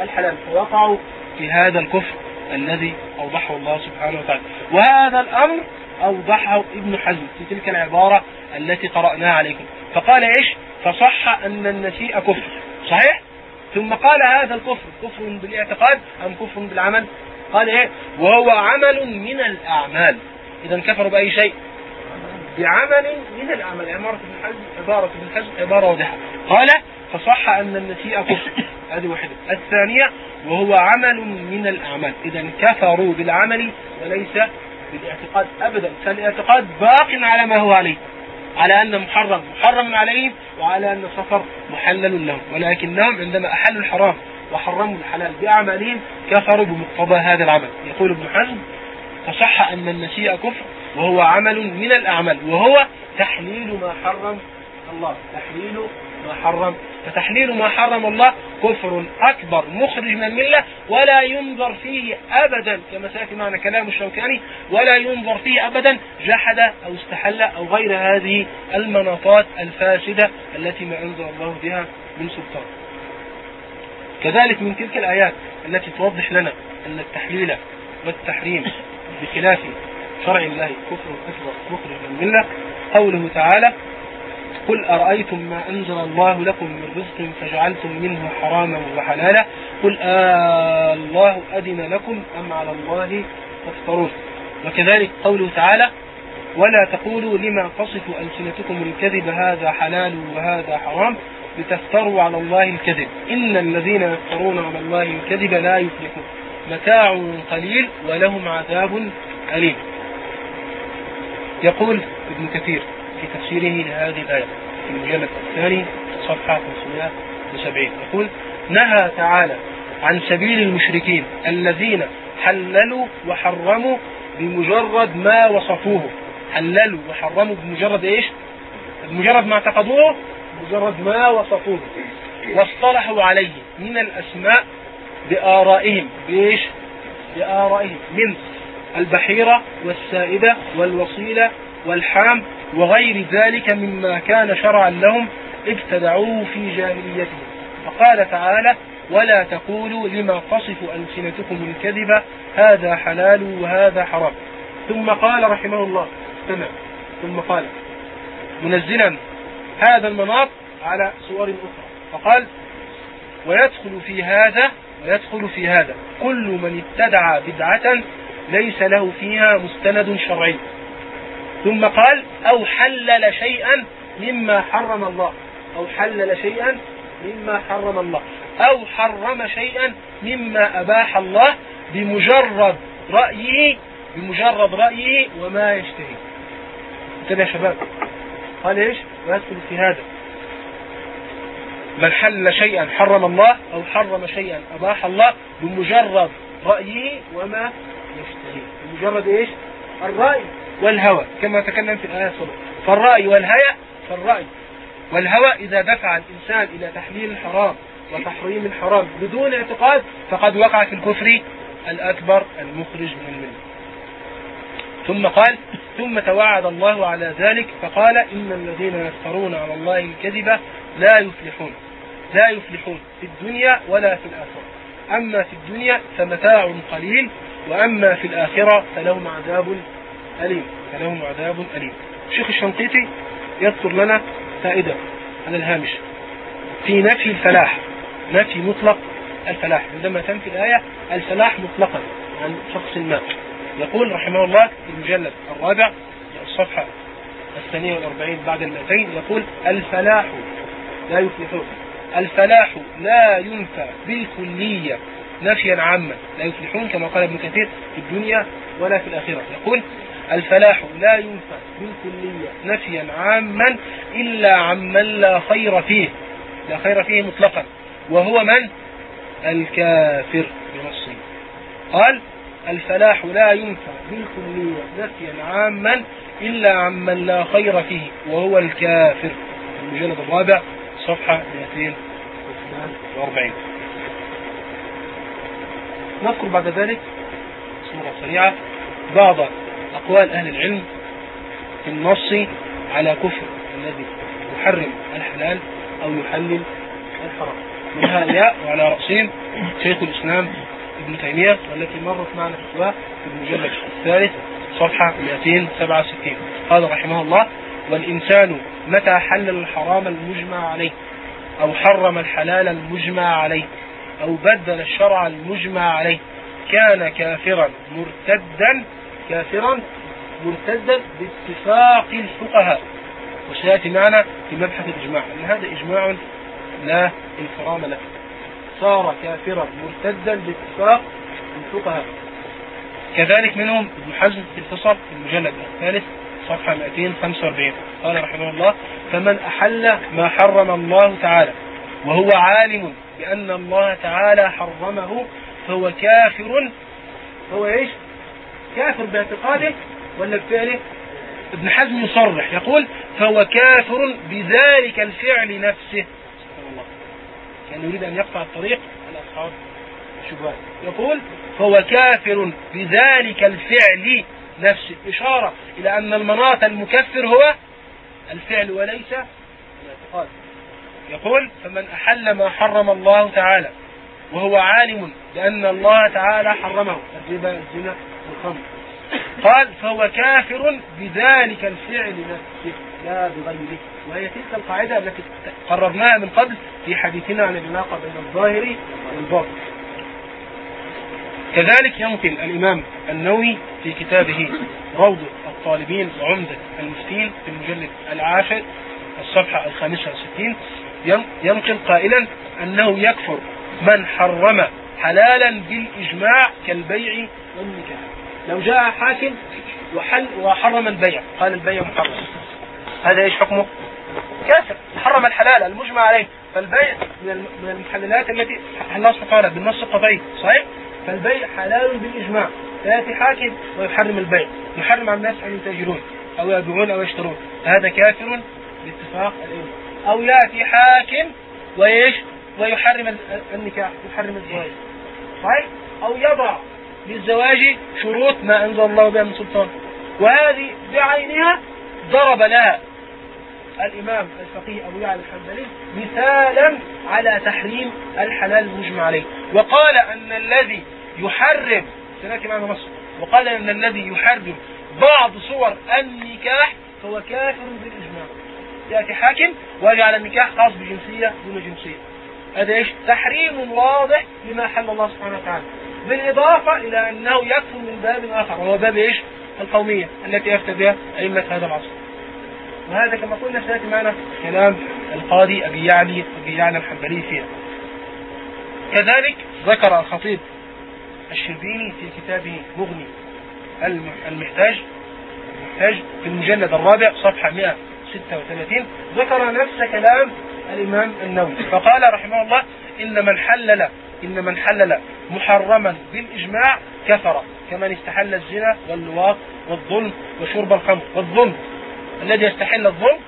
الحلال. فوقعوا في هذا الكفر الذي أوضحه الله سبحانه وتعالى. وهذا الأمر أوضحه ابن حزم في تلك العبارة التي قرأناها عليكم. فقال إيش؟ فصح أن النسيء كفر. صحيح؟ ثم قال هذا الكفر كفر بالاعتقاد أم كفر بالعمل؟ قال إيه؟ وهو عمل من الأعمال. إذا كفروا بأي شيء؟ بعمل من الأعمال. عبارة ابن حزم عبارة ابن حزم عبارة واضحة. قال فصح أن النسيء كفر. هذه واحدة. الثانية وهو عمل من الأعمال. إذا كفروا بالعمل وليس بالاعتقاد أبدا. فالاعتقاد باق على ما هو عليه. على أن محرم. محرم عليهم وعلى أن السفر محلل لهم. ولكنهم عندما أحلوا الحرام وحرموا الحلال بأعمالهم كفروا بمقتضى هذا العمل. يقول ابن حزم فصح أن النسيء كفر وهو عمل من الأعمال. وهو تحليل ما حرم الله. تحليل ما حرم فتحليل ما حرم الله كفر أكبر مخرج من الملة ولا ينظر فيه أبدا كما سيأتي معنا كلام الشوكاني ولا ينظر فيه أبدا جحد أو استحل أو غير هذه المناطات الفاسدة التي ما أنزل الله بها من سلطان. كذلك من تلك الآيات التي توضح لنا أن التحليل والتحريم بخلاف شرع الله كفر أكبر مخرج من الملة قوله تعالى قل أرأيتم ما أنزل الله لكم من رزق فجعلتم منه حراما وحلالا قل آه الله أذن لكم أم على الله تفترون. وكذلك قوله تعالى ولا تقولوا لما تصف ألسنتكم الكذب هذا حلال وهذا حرام لتفتروا على الله الكذب. إن الذين يفترون على الله الكذب لا يفلحون. متاع قليل ولهم عذاب أليم. يقول ابن كثير في تفسيره لهذه الآية. في المجلد الثاني صفحة 570 يقول نهى تعالى عن سبيل المشركين الذين حللوا وحرموا بمجرد ما وصفوه. حللوا وحرموا بمجرد إيش؟ بمجرد ما اعتقدوه بمجرد ما وصفوه. واصطلحوا عليه من الأسماء بآرائهم. بإيش؟ بآرائهم. من البحيرة والسائدة والوصيلة والحام وغير ذلك مما كان شرعا لهم ابتدعوه في جاهليتهم. فقال تعالى ولا تقولوا لما تصف ألسنتكم الكذب هذا حلال وهذا حرام. ثم قال رحمه الله استمع ثم قال منزلا هذا المناط على صور أخرى. فقال ويدخل في هذا ويدخل في هذا. كل من ابتدع بدعة ليس له فيها مستند شرعي. ثم قال أو حلل شيئا مما حرم الله. أو حلل شيئا مما حرم الله. أو حرم شيئا مما أباح الله بمجرد رأيه بمجرد رأيه وما يشتهي انتبه يا شباب. قال إيش؟ ويدخل في هذا. من حل شيئا حرم الله أو حرم شيئا أباح الله بمجرد رأيه وما يشتهي بمجرد إيش؟ الرأي. والهوى كما تكلم في الآية السابقة فالرأي والهوى فالرأي. والهوى إذا دفع الإنسان إلى تحليل الحرام وتحريم الحرام بدون اعتقاد فقد وقع في الكفر الأكبر المخرج من الملة. ثم قال ثم توعد الله على ذلك فقال إن الذين يفترون على الله الكذب لا يفلحون لا يفلحون في الدنيا ولا في الآخرة. أما في الدنيا فمتاع قليل وأما في الآخرة فلهم عذاب أليم فلهم عذاب أليم. الشيخ الشنقيطي يذكر لنا فائدة على الهامش. في نفي الفلاح نفي مطلق الفلاح. عندما تنفي الآية الفلاح مطلقا عن شخص ما. يقول رحمه الله في المجلد الرابع الصفحة الثانية والأربعين بعد المئتين يقول الفلاح لا يفلحون. الفلاح لا ينفى بالكلية نفيا عاما. لا يفلحون كما قال ابن كثير في الدنيا ولا في الآخرة. يقول الفلاح لا ينفى بالكلية نفيا عاما إلا عمن لا خير فيه لا خير فيه مطلقا وهو من؟ الكافر بنصه قال الفلاح لا ينفى بالكلية نفيا عاما إلا عمن لا خير فيه وهو الكافر. المجلد الرابع صفحة 242 نذكر بعد ذلك صورة سريعة. بعض أقوال أهل العلم في النص على كفر الذي يحرم الحلال أو يحلل الحرام. من هؤلاء وعلى رأسهم شيخ الإسلام ابن تيمية والتي مرت معنا في في المجلد الثالث صفحة 267 قال رحمه الله والإنسان متى حلل الحرام المجمع عليه أو حرم الحلال المجمع عليه أو بدل الشرع المجمع عليه كان كافرا مرتدا كافرا مرتدا باتفاق الفقهاء. وسيأتي معنا في مبحث الإجماع. أن هذا إجماع لا انفرام له. صار كافرا مرتدا باتفاق الفقهاء. كذلك منهم ابن حزم في الفصل المجلد الثالث صفحة 245 قال رحمه الله فمن أحل ما حرم الله تعالى وهو عالم بأن الله تعالى حرمه فهو كافر هو إيش؟ كافر باعتقاده ولا بفعله ابن حزم يصرح يقول فهو كافر بذلك الفعل نفسه. كان يريد أن يقطع الطريق على أصحاب الشبهات. يقول فهو كافر بذلك الفعل نفسه. إشارة إلى أن المناط المكفر هو الفعل وليس الاعتقاد. يقول فمن أحل ما حرم الله تعالى وهو عالم بأن الله تعالى حرمه. الربا الزنا. قال فهو كافر بذلك الفعل نفسه. لا بغيره. وهي تلك القاعدة التي قررناها من قبل في حديثنا عن العلاقة بين الظاهر والباطن. كذلك يمكن الإمام النووي في كتابه روض الطالبين وعمدة المفتين في المجلد العاشر الصفحة الخامسة والستين ينقل قائلا أنه يكفر من حرم حلالا بالإجماع كالبيع والنكاح. لو جاء حاكم وحل وحرم البيع قال البيع محرم. هذا إيش حكمه؟ كافر. حرم الحلال المجمع عليه. فالبيع من المحللات التي الله سبحانه بالنص القطعي صحيح؟ فالبيع حلال بالإجماع. فيأتي حاكم ويحرم البيع. يحرم على الناس أن يتاجرون أو يبيعون أو يشترون. هذا كافر باتفاق الأئمة. أو يأتي حاكم وإيش؟ ويحرم النكاح يحرم الزواج. صحيح؟ أو يضع للزواج شروط ما أنزل الله بها من سلطان. وهذه بعينها ضرب لها. الإمام الفقيه أبو يعلى الحنبلي مثالا على تحريم الحلال المجمع عليه. وقال أن الذي يحرم سنأتي معنا مصر وقال أن الذي يحرم بعض صور النكاح فهو كافر بالإجماع. يأتي حاكم ويجعل النكاح خاص بجنسية دون جنسية. هذا إيش؟ تحريم واضح لما حل الله سبحانه وتعالى. بالإضافة إلى أنه يكفر من باب آخر وهو باب إيش؟ القومية التي أفتى بها أئمة هذا العصر. وهذا كما قلنا سيأتي معنا كلام القاضي أبي يعلي أبي يعلى الحنبلي فيها. كذلك ذكر الخطيب الشربيني في كتابه مغني المحتاج المحتاج في المجلد الرابع صفحة 136 ذكر نفس كلام الإمام النووي. فقال رحمه الله إن من حلل إن من حلل محرما بالإجماع كفر كمن استحل الزنا واللواط والظلم وشرب الخمر والظلم. الذي يستحل الظلم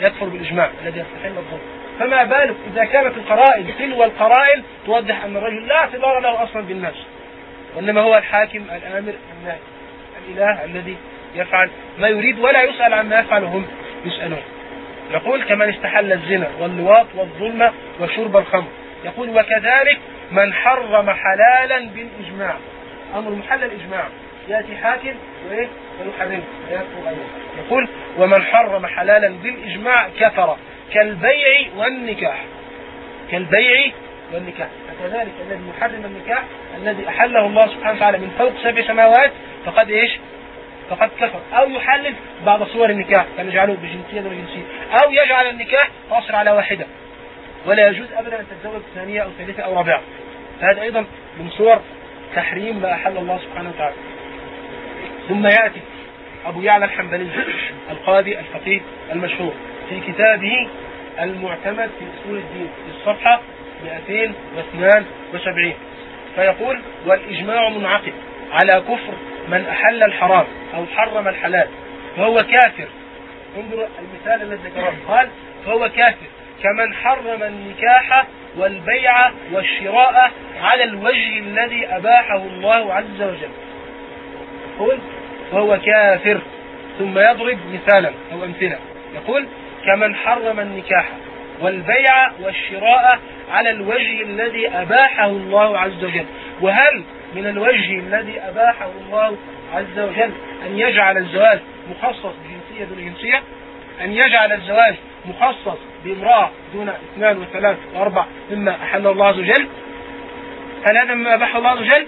يكفر بالإجماع الذي يستحل الظلم. فما بالك إذا كانت القرائن تلو القرائن توضح أن الرجل لا اعتبار له أصلا بالناس وإنما هو الحاكم الآمر الإله الذي يفعل ما يريد ولا يسأل عما يفعل هم يسألون. يقول كمن استحل الزنا واللواط والظلم وشرب الخمر. يقول وكذلك من حرم حلالا بالإجماع. أمر محل الإجماع. يأتي حاكم وإيه؟ ويحرمه يقول ومن حرم حلالا بالإجماع كفر. كالبيع والنكاح. كالبيع والنكاح. كذلك الذي يحرم النكاح الذي أحله الله سبحانه وتعالى من فوق سبع سماوات فقد إيش؟ فقد كفر. أو يحلل بعض صور النكاح فنجعله بجنسية دون جنسية. أو يجعل النكاح قاصر على واحدة. ولا يجوز أبدا أن تتزوج ثانية أو ثالثة أو رابعة. هذا أيضا من صور تحريم ما أحل الله سبحانه وتعالى. ثم يأتي أبو يعلى الحنبلي القاضي الفقيه المشهور في كتابه المعتمد في أصول الدين في الصفحة 272 فيقول والإجماع منعقد على كفر من أحل الحرام أو حرم الحلال فهو كافر. انظروا المثال الذي ذكره. قال فهو كافر. كمن حرم النكاح والبيع والشراء على الوجه الذي أباحه الله عز وجل. يقول وهو كافر. ثم يضرب مثالا أو أمثلة. يقول كمن حرم النكاح والبيع والشراء على الوجه الذي أباحه الله عز وجل. وهل من الوجه الذي أباحه الله عز وجل أن يجعل الزواج مخصص بجنسية دون جنسية أن يجعل الزواج مخصص بامرأة دون اثنان وثلاث وأربع مما أحل الله عز وجل. هل هذا مما أباحه الله عز وجل؟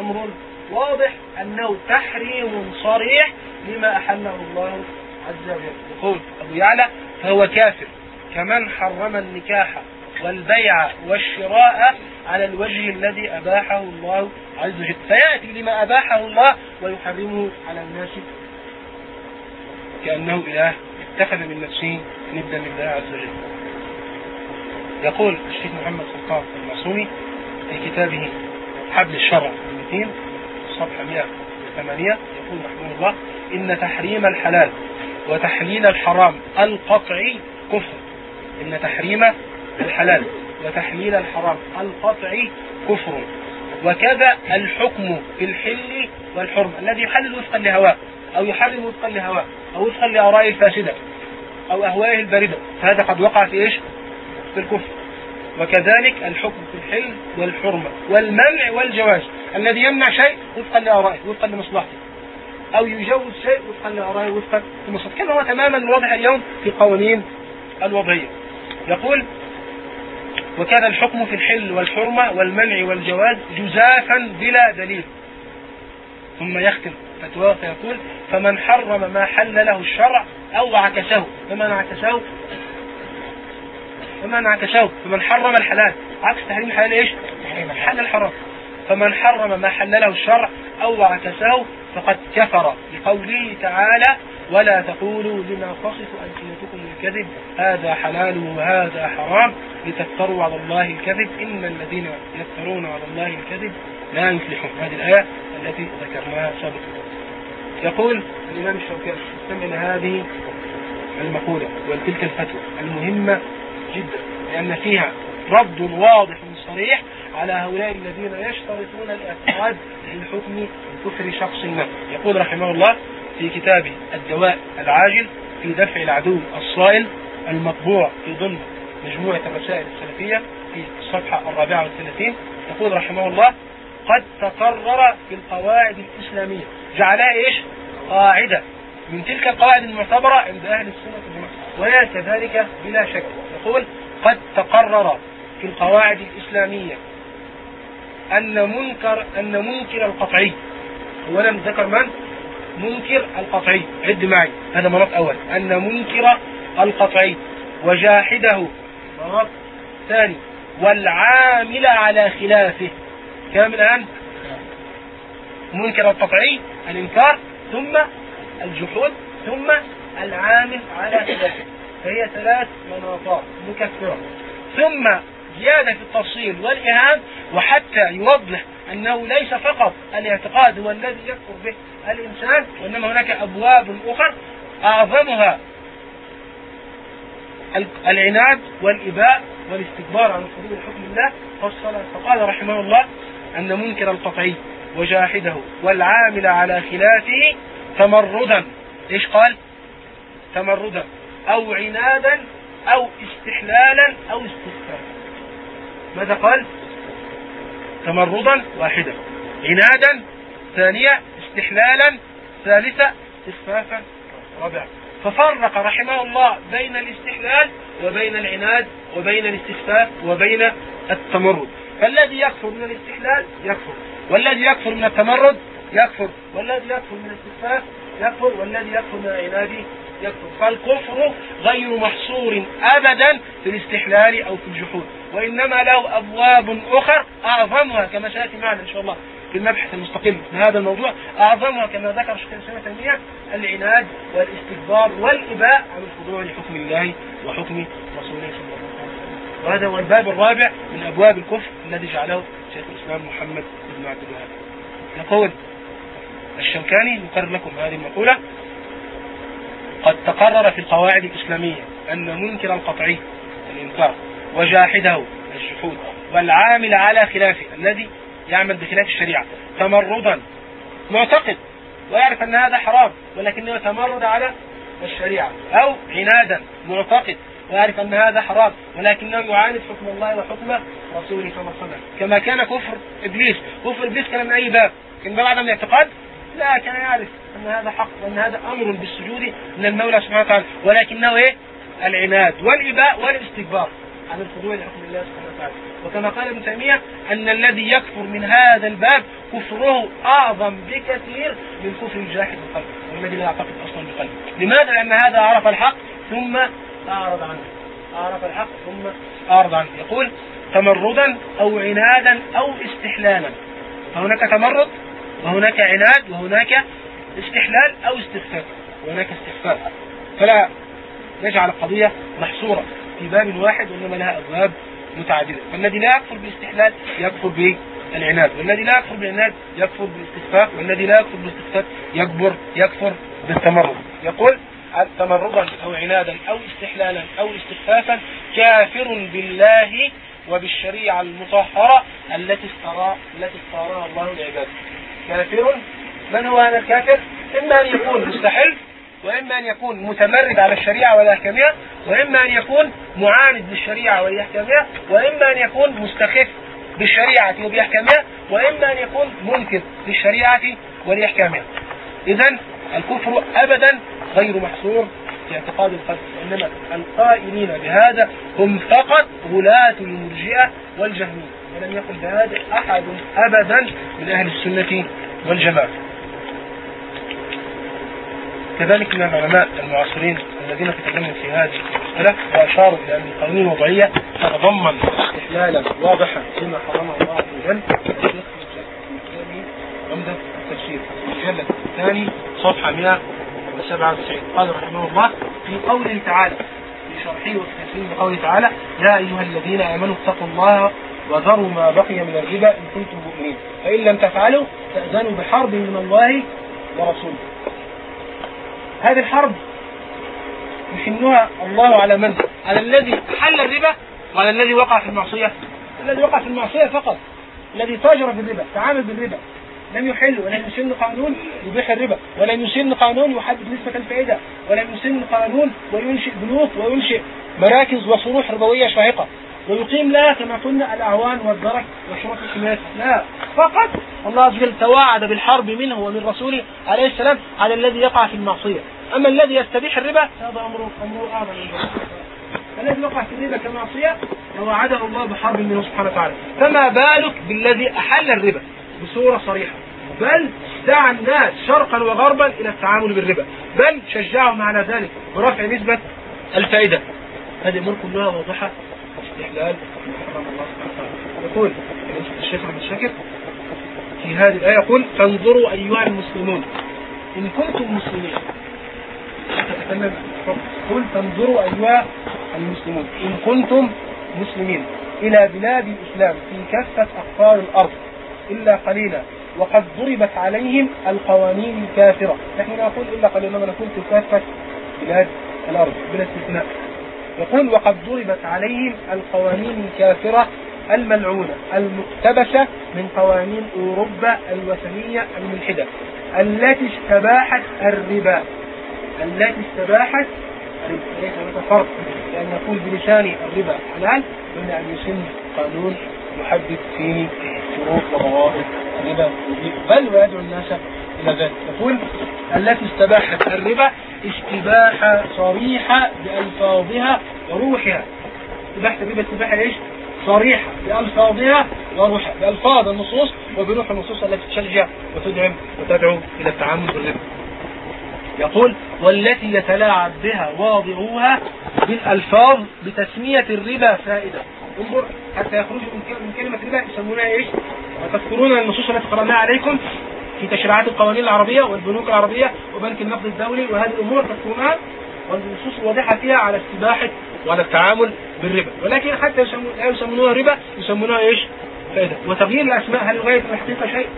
أمر واضح أنه تحريم صريح لما أحله الله عز وجل. يقول أبو يعلى فهو كافر كمن حرم النكاح والبيع والشراء على الوجه الذي أباحه الله عز وجل. فيأتي لما أباحه الله ويحرمه على الناس. كأنه إله اتخذ من نفسه ندا لله عز وجل. يقول الشيخ محمد سلطان المعصومي في كتابه حبل الشرع المتين صفحة 108 يقول رحمه الله إن تحريم الحلال وتحليل الحرام القطعي كفر. إن تحريم الحلال وتحليل الحرام. القطعي كفر. وكذا الحكم في الحل والحرم. الذي يحلل وفقا لهواه أو يحرم وفقا لهواه أو وفقا لآرائه الفاسدة أو أهوائه الباردة. فهذا قد وقع في إيش؟ في الكفر. وكذلك الحكم في الحل والحرمة والمنع والجواز. الذي يمنع شيء وفقا لآرائه وفقا لمصلحته. أو يجوز شيء وفقا لآرائه وفقا لمصلحته. كما هو تماما الواضح اليوم في قوانين الوضعية. يقول وكان الحكم في الحل والحرمة والمنع والجواز جزافا بلا دليل. ثم يختم فتواه فيقول فمن حرم ما حل له الشرع أو عكسه. فمن عكسه؟ فمن عكسه؟ فمن حرم الحلال. عكس تحريم الحلال إيش؟ حل الحرام. فمن حرم ما حلله الشرع أو عكسه فقد كفر بقوله تعالى ولا تقولوا لما تصف ألسنتكم الكذب هذا حلال وهذا حرام. لتفتروا على الله الكذب. إن الذين يفترون على الله الكذب لا يفلحون. هذه الآية التي ذكرناها سابقا. يقول الإمام الشوكاني استمع هذه المقولة وتلك الفتوى المهمة جدا لأن فيها رد واضح صريح على هؤلاء الذين يشترطون الاعتقاد للحكم بكفر شخص ما. يقول رحمه الله في كتابه الدواء العاجل في دفع العدو الصائل المطبوع في ضمن مجموعة الرسائل السلفية في الصفحة الرابعة والثلاثين. يقول رحمه الله قد تقرر في القواعد الإسلامية. جعلها إيش؟ قاعدة. من تلك القواعد المعتبرة عند أهل السنة وهي كذلك بلا شك. يقول قد تقرر في القواعد الإسلامية أن منكر أن منكر القطعي. أولا ذكر من؟ منكر القطعي. عد معي. هذا مرض أول. أن منكر القطعي. وجاحده. مرض ثاني. والعامل على خلافه. كم الآن؟ منكر القطعي الإنكار ثم الجحود ثم العامل على خلافه. فهي ثلاث مناطات مكفرة. ثم زيادة في التفصيل والإهام وحتى يوضح أنه ليس فقط الاعتقاد هو الذي يكفر به الإنسان وإنما هناك أبواب أخرى أعظمها العناد والإباء والاستكبار عن حدود حكم الله. فقال رحمه الله أن منكر القطعي وجاحده والعامل على خلافه تمردا. إيش قال؟ تمردا. أو عنادا أو استحلالا أو استسفالا ماذا قال؟ تمردا واحدا. عنادا ثانية استحلالا ثالثة استخفافا رابعا. ففرق رحمه الله بين الاستحلال وبين العناد وبين الاستخفاف وبين التمرد. فالذي يكفر من الاستحلال يكفر والذي يكفر من التمرد يكفر والذي يكفر من الاستخفاف يكفر والذي يكفر من العناد يكفر فالكفر غير محصور أبدا في الاستحلال أو في الجحود. وإنما له أبواب أخر أعظمها كما سيأتي معنا إن شاء الله في المبحث المستقل في هذا الموضوع أعظمها كما ذكر شيخ الإسلام تيمية العناد والاستكبار والإباء عن الخضوع لحكم الله وحكم رسوله صلى الله عليه وسلم. وهذا هو الباب الرابع من أبواب الكفر الذي جعله شيخ الإسلام محمد بن عبد الوهاب. يقول الشوكاني نكرر لكم هذه المقولة قد تقرر في القواعد الإسلامية أن منكر القطعي الإنكار. وجاحده الجحود. والعامل على خلافه الذي يعمل بخلاف الشريعة. تمردا. معتقد. ويعرف أن هذا حرام ولكنه تمرد على الشريعة. أو عنادا. معتقد. ويعرف أن هذا حرام ولكنه يعاند حكم الله وحكم رسوله صلى الله عليه وسلم. كما كان كفر إبليس. كفر إبليس كان من أي باب؟ كان باب عدم الاعتقاد؟ لا كان يعرف أن هذا حق وأن هذا أمر بالسجود من المولى سبحانه وتعالى. ولكنه إيه؟ العناد والإباء والاستكبار. عن الخضوع لحكم الله سبحانه وتعالى. وكما قال ابن تيمية أن الذي يكفر من هذا الباب كفره أعظم بكثير من كفر الجاحد القلب والذي لا يعتقد أصلا بقلبه لماذا؟ لأن هذا عرف الحق ثم أعرض عنه. أعرف الحق ثم أعرض عنه. يقول تمردا أو عنادا أو استحلالا. فهناك تمرد وهناك عناد وهناك استحلال أو استخفاف. وهناك استخفاف. فلا نجعل القضية محصورة. في باب واحد وإنما لها أبواب متعددة. فالذي لا يكفر بالاستحلال يكفر بالعناد والذي لا يكفر بالعناد يكفر بالاستخفاف والذي لا يكفر بالاستخفاف يكبر يكفر بالتمرد يقول تمردا أو عنادا أو استحلالا أو استخفافا كافر بالله وبالشريعة المطهرة التي استرى التي اختارها الله لعباده. كافر؟ من هو هذا الكافر؟ إما أن يكون مستحل وإما أن يكون متمرد على الشريعة والأحكامها وإما أن يكون معاند للشريعة والأحكامها وإما أن يكون مستخف بالشريعة وبأحكامها وإما أن يكون منكر للشريعة ولأحكامها إذا الكفر أبدا غير محصور في اعتقاد القلب وإنما القائلين بهذا هم فقط غلاة المرجئة والجهمية ولم يقل بهذا أحد أبدا من أهل السنة والجماعة. كذلك من العلماء المعاصرين الذين تكلموا في هذه المسألة وأشاروا إلى أن القوانين الوضعية تتضمن استحلالا واضحا لما حرمه الله عز وجل عمدة التفسير. المجلد الثاني صفحة 197 قال رحمه الله في قوله تعالى في شرحه وتفسيره بقوله تعالى يا أيها الذين آمنوا اتقوا الله وذروا ما بقي من الربا إن كنتم مؤمنين. فإن لم تفعلوا فأذنوا بحرب من الله ورسوله. هذه الحرب يحنها الله على من؟ على الذي حل الربا وعلى الذي وقع في المعصية؟ الذي وقع في المعصية فقط. الذي تاجر في الربا تعامل بالربا. لم يحل ولم يسن قانون يبيح الربا. ولم يسن قانون يحدد نسبة الفائدة. ولم يسن قانون وينشئ بنوك وينشئ مراكز وصروح ربوية شاهقة. ويقيم لها كما قلنا الأعوان والدرك وشروط الحماية لا. فقط. الله عز وجل توعد بالحرب منه ومن رسوله عليه السلام على الذي يقع في المعصية. أما الذي يستبيح الربا هذا أمر أمر أعظم الذي يقع في الربا كمعصية ووعده الله بحرب منه سبحانه وتعالى. فما بالك بالذي أحل الربا؟ بصورة صريحة. بل دعا الناس شرقا وغربا إلى التعامل بالربا. بل شجعهم على ذلك برفع نسبة الفائدة. هذه أمور كلها واضحة استحلال محرم الله سبحانه وتعالى يقول الشيخ أحمد الشاكر في هذه الآية يقول فانظروا أيها المسلمون. إن كنتم مسلمين قل فانظروا أيها المسلمون. إن كنتم مسلمين إلى بلاد الإسلام في كافة أقطار الأرض إلا قليلا وقد ضربت عليهم القوانين الكافرة. نحن نقول إلا قليلا نقول في كافة بلاد الأرض بلا استثناء. يقول وقد ضربت عليهم القوانين الكافرة الملعونة المقتبسة من قوانين أوروبا الوثنية الملحدة التي استباحت الربا. التي استباحت ليس هناك فرق لأن يقول بلسان الربا حلال دون أن يسن قانون يحدد فيه شروط وضوابط الربا. بل ويدعو الناس إلى ذلك. يقول التي استباحت الربا استباحة صريحة بألفاظها وروحها. استباحة الربا استباحة إيش؟ صريحة بألفاظها وروحها. بألفاظ النصوص وبروح النصوص التي تشجع وتدعم وتدعو إلى التعامل بالربا. يقول والتي يتلاعب بها واضعوها بالألفاظ بتسمية الربا فائدة انظر حتى يخرجوا من كل- من كلمة ربا يسمونها إيش؟ وتذكرون النصوص التي قرأناها عليكم في تشريعات القوانين العربية والبنوك العربية وبنك النقد الدولي وهذه الأمور تذكرونها والنصوص الواضحة فيها على استباحة وعلى التعامل بالربا ولكن حتى يسمونها ربا يسمونها إيش؟ فائدة وتغيير الأسماء هل يغير من الحقيقة شيء؟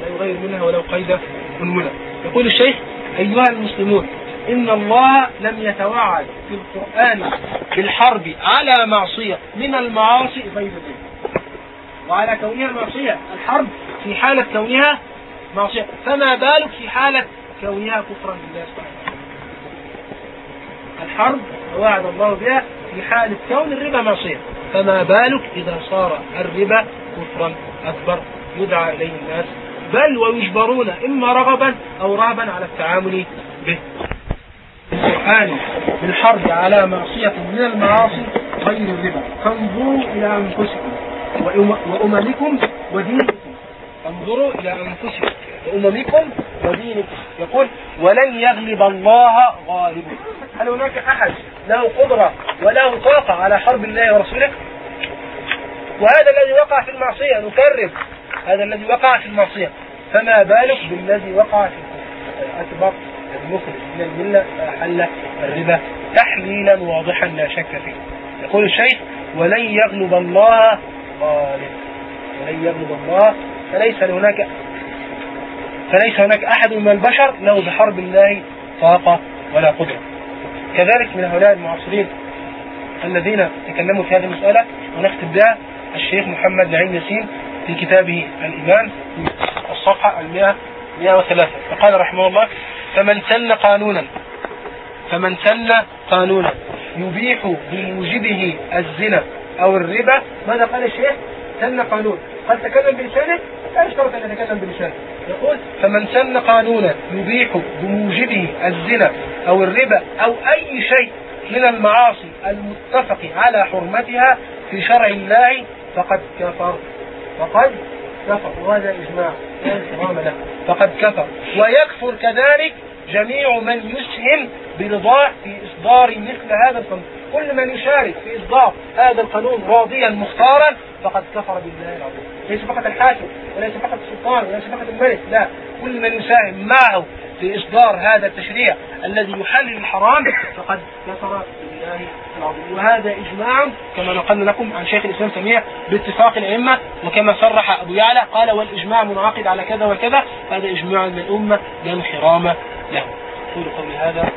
لا يغير منها ولو قيد أنملة يقول الشيخ أيها المسلمون إن الله لم يتوعد في القرآن بالحرب على معصية من المعاصي غير ذلك وعلى كونها معصية. الحرب في حالة كونها معصية. فما بالك في حالة كونها كفرا بالله سبحانه وتعالى؟ الحرب وعد الله بها في حالة كون الربا معصية. فما بالك إذا صار الربا كفرا أكبر يدعى إليه الناس. بل ويجبرون إما رغبا أو رهبا على التعامل به. القرآن بالحرب على معصية من المعاصي غير الربا. فانظروا إلى أنفسكم وأم- وأممكم ودينكم. انظروا إلى أنفسكم وأممكم ودينكم. يقول ولن يغلب الله غالب هل هناك أحد له قدرة وله طاقة على حرب الله ورسوله؟ وهذا الذي وقع في المعصية نكرر. هذا الذي وقع في المعصية. فما بالك بالذي وقع في الكفر الأكبر المخرج من الملة فأحل الربا تحليلا واضحا لا شك فيه. يقول الشيخ ولن يغلب الله غالب ولن يغلب الله. فليس هناك فليس هناك أحد من البشر له بحرب الله طاقة ولا قدرة. كذلك من هؤلاء المعاصرين الذين تكلموا في هذه المسألة ونختم بها الشيخ محمد نعيم ياسين في كتابه الإيمان الصفحة المئة 103 فقال رحمه الله فمن سن قانونا فمن سن قانونا يبيح بموجبه الزنا أو الربا. ماذا قال الشيخ؟ سن قانون. قد تكلم بلسانه؟ لا يشترط أن يتكلم بلسانه. يقول فمن سن قانونا يبيح بموجبه الزنا أو الربا أو أي شيء من المعاصي المتفق على حرمتها في شرع الله فقد كفر. فقد كفر. وهذا إجماع. فقد كفر. ويكفر كذلك جميع من يسهم برضاه في إصدار مثل هذا القانون. كل من يشارك في إصدار هذا القانون راضيا مختارا فقد كفر بالله العظيم. ليس فقط الحاكم وليس فقط السلطان وليس فقط الملك لا. كل من يساهم معه في إصدار هذا التشريع الذي يحلل الحرام فقد كفر بالله العظيم. وهذا إجماع كما نقلنا لكم عن شيخ الإسلام تيمية باتفاق الأئمة وكما صرح أبو يعلى قال والإجماع منعقد على كذا وكذا هذا إجماع من الأمة لا انحرام له. أقول قولي هذا.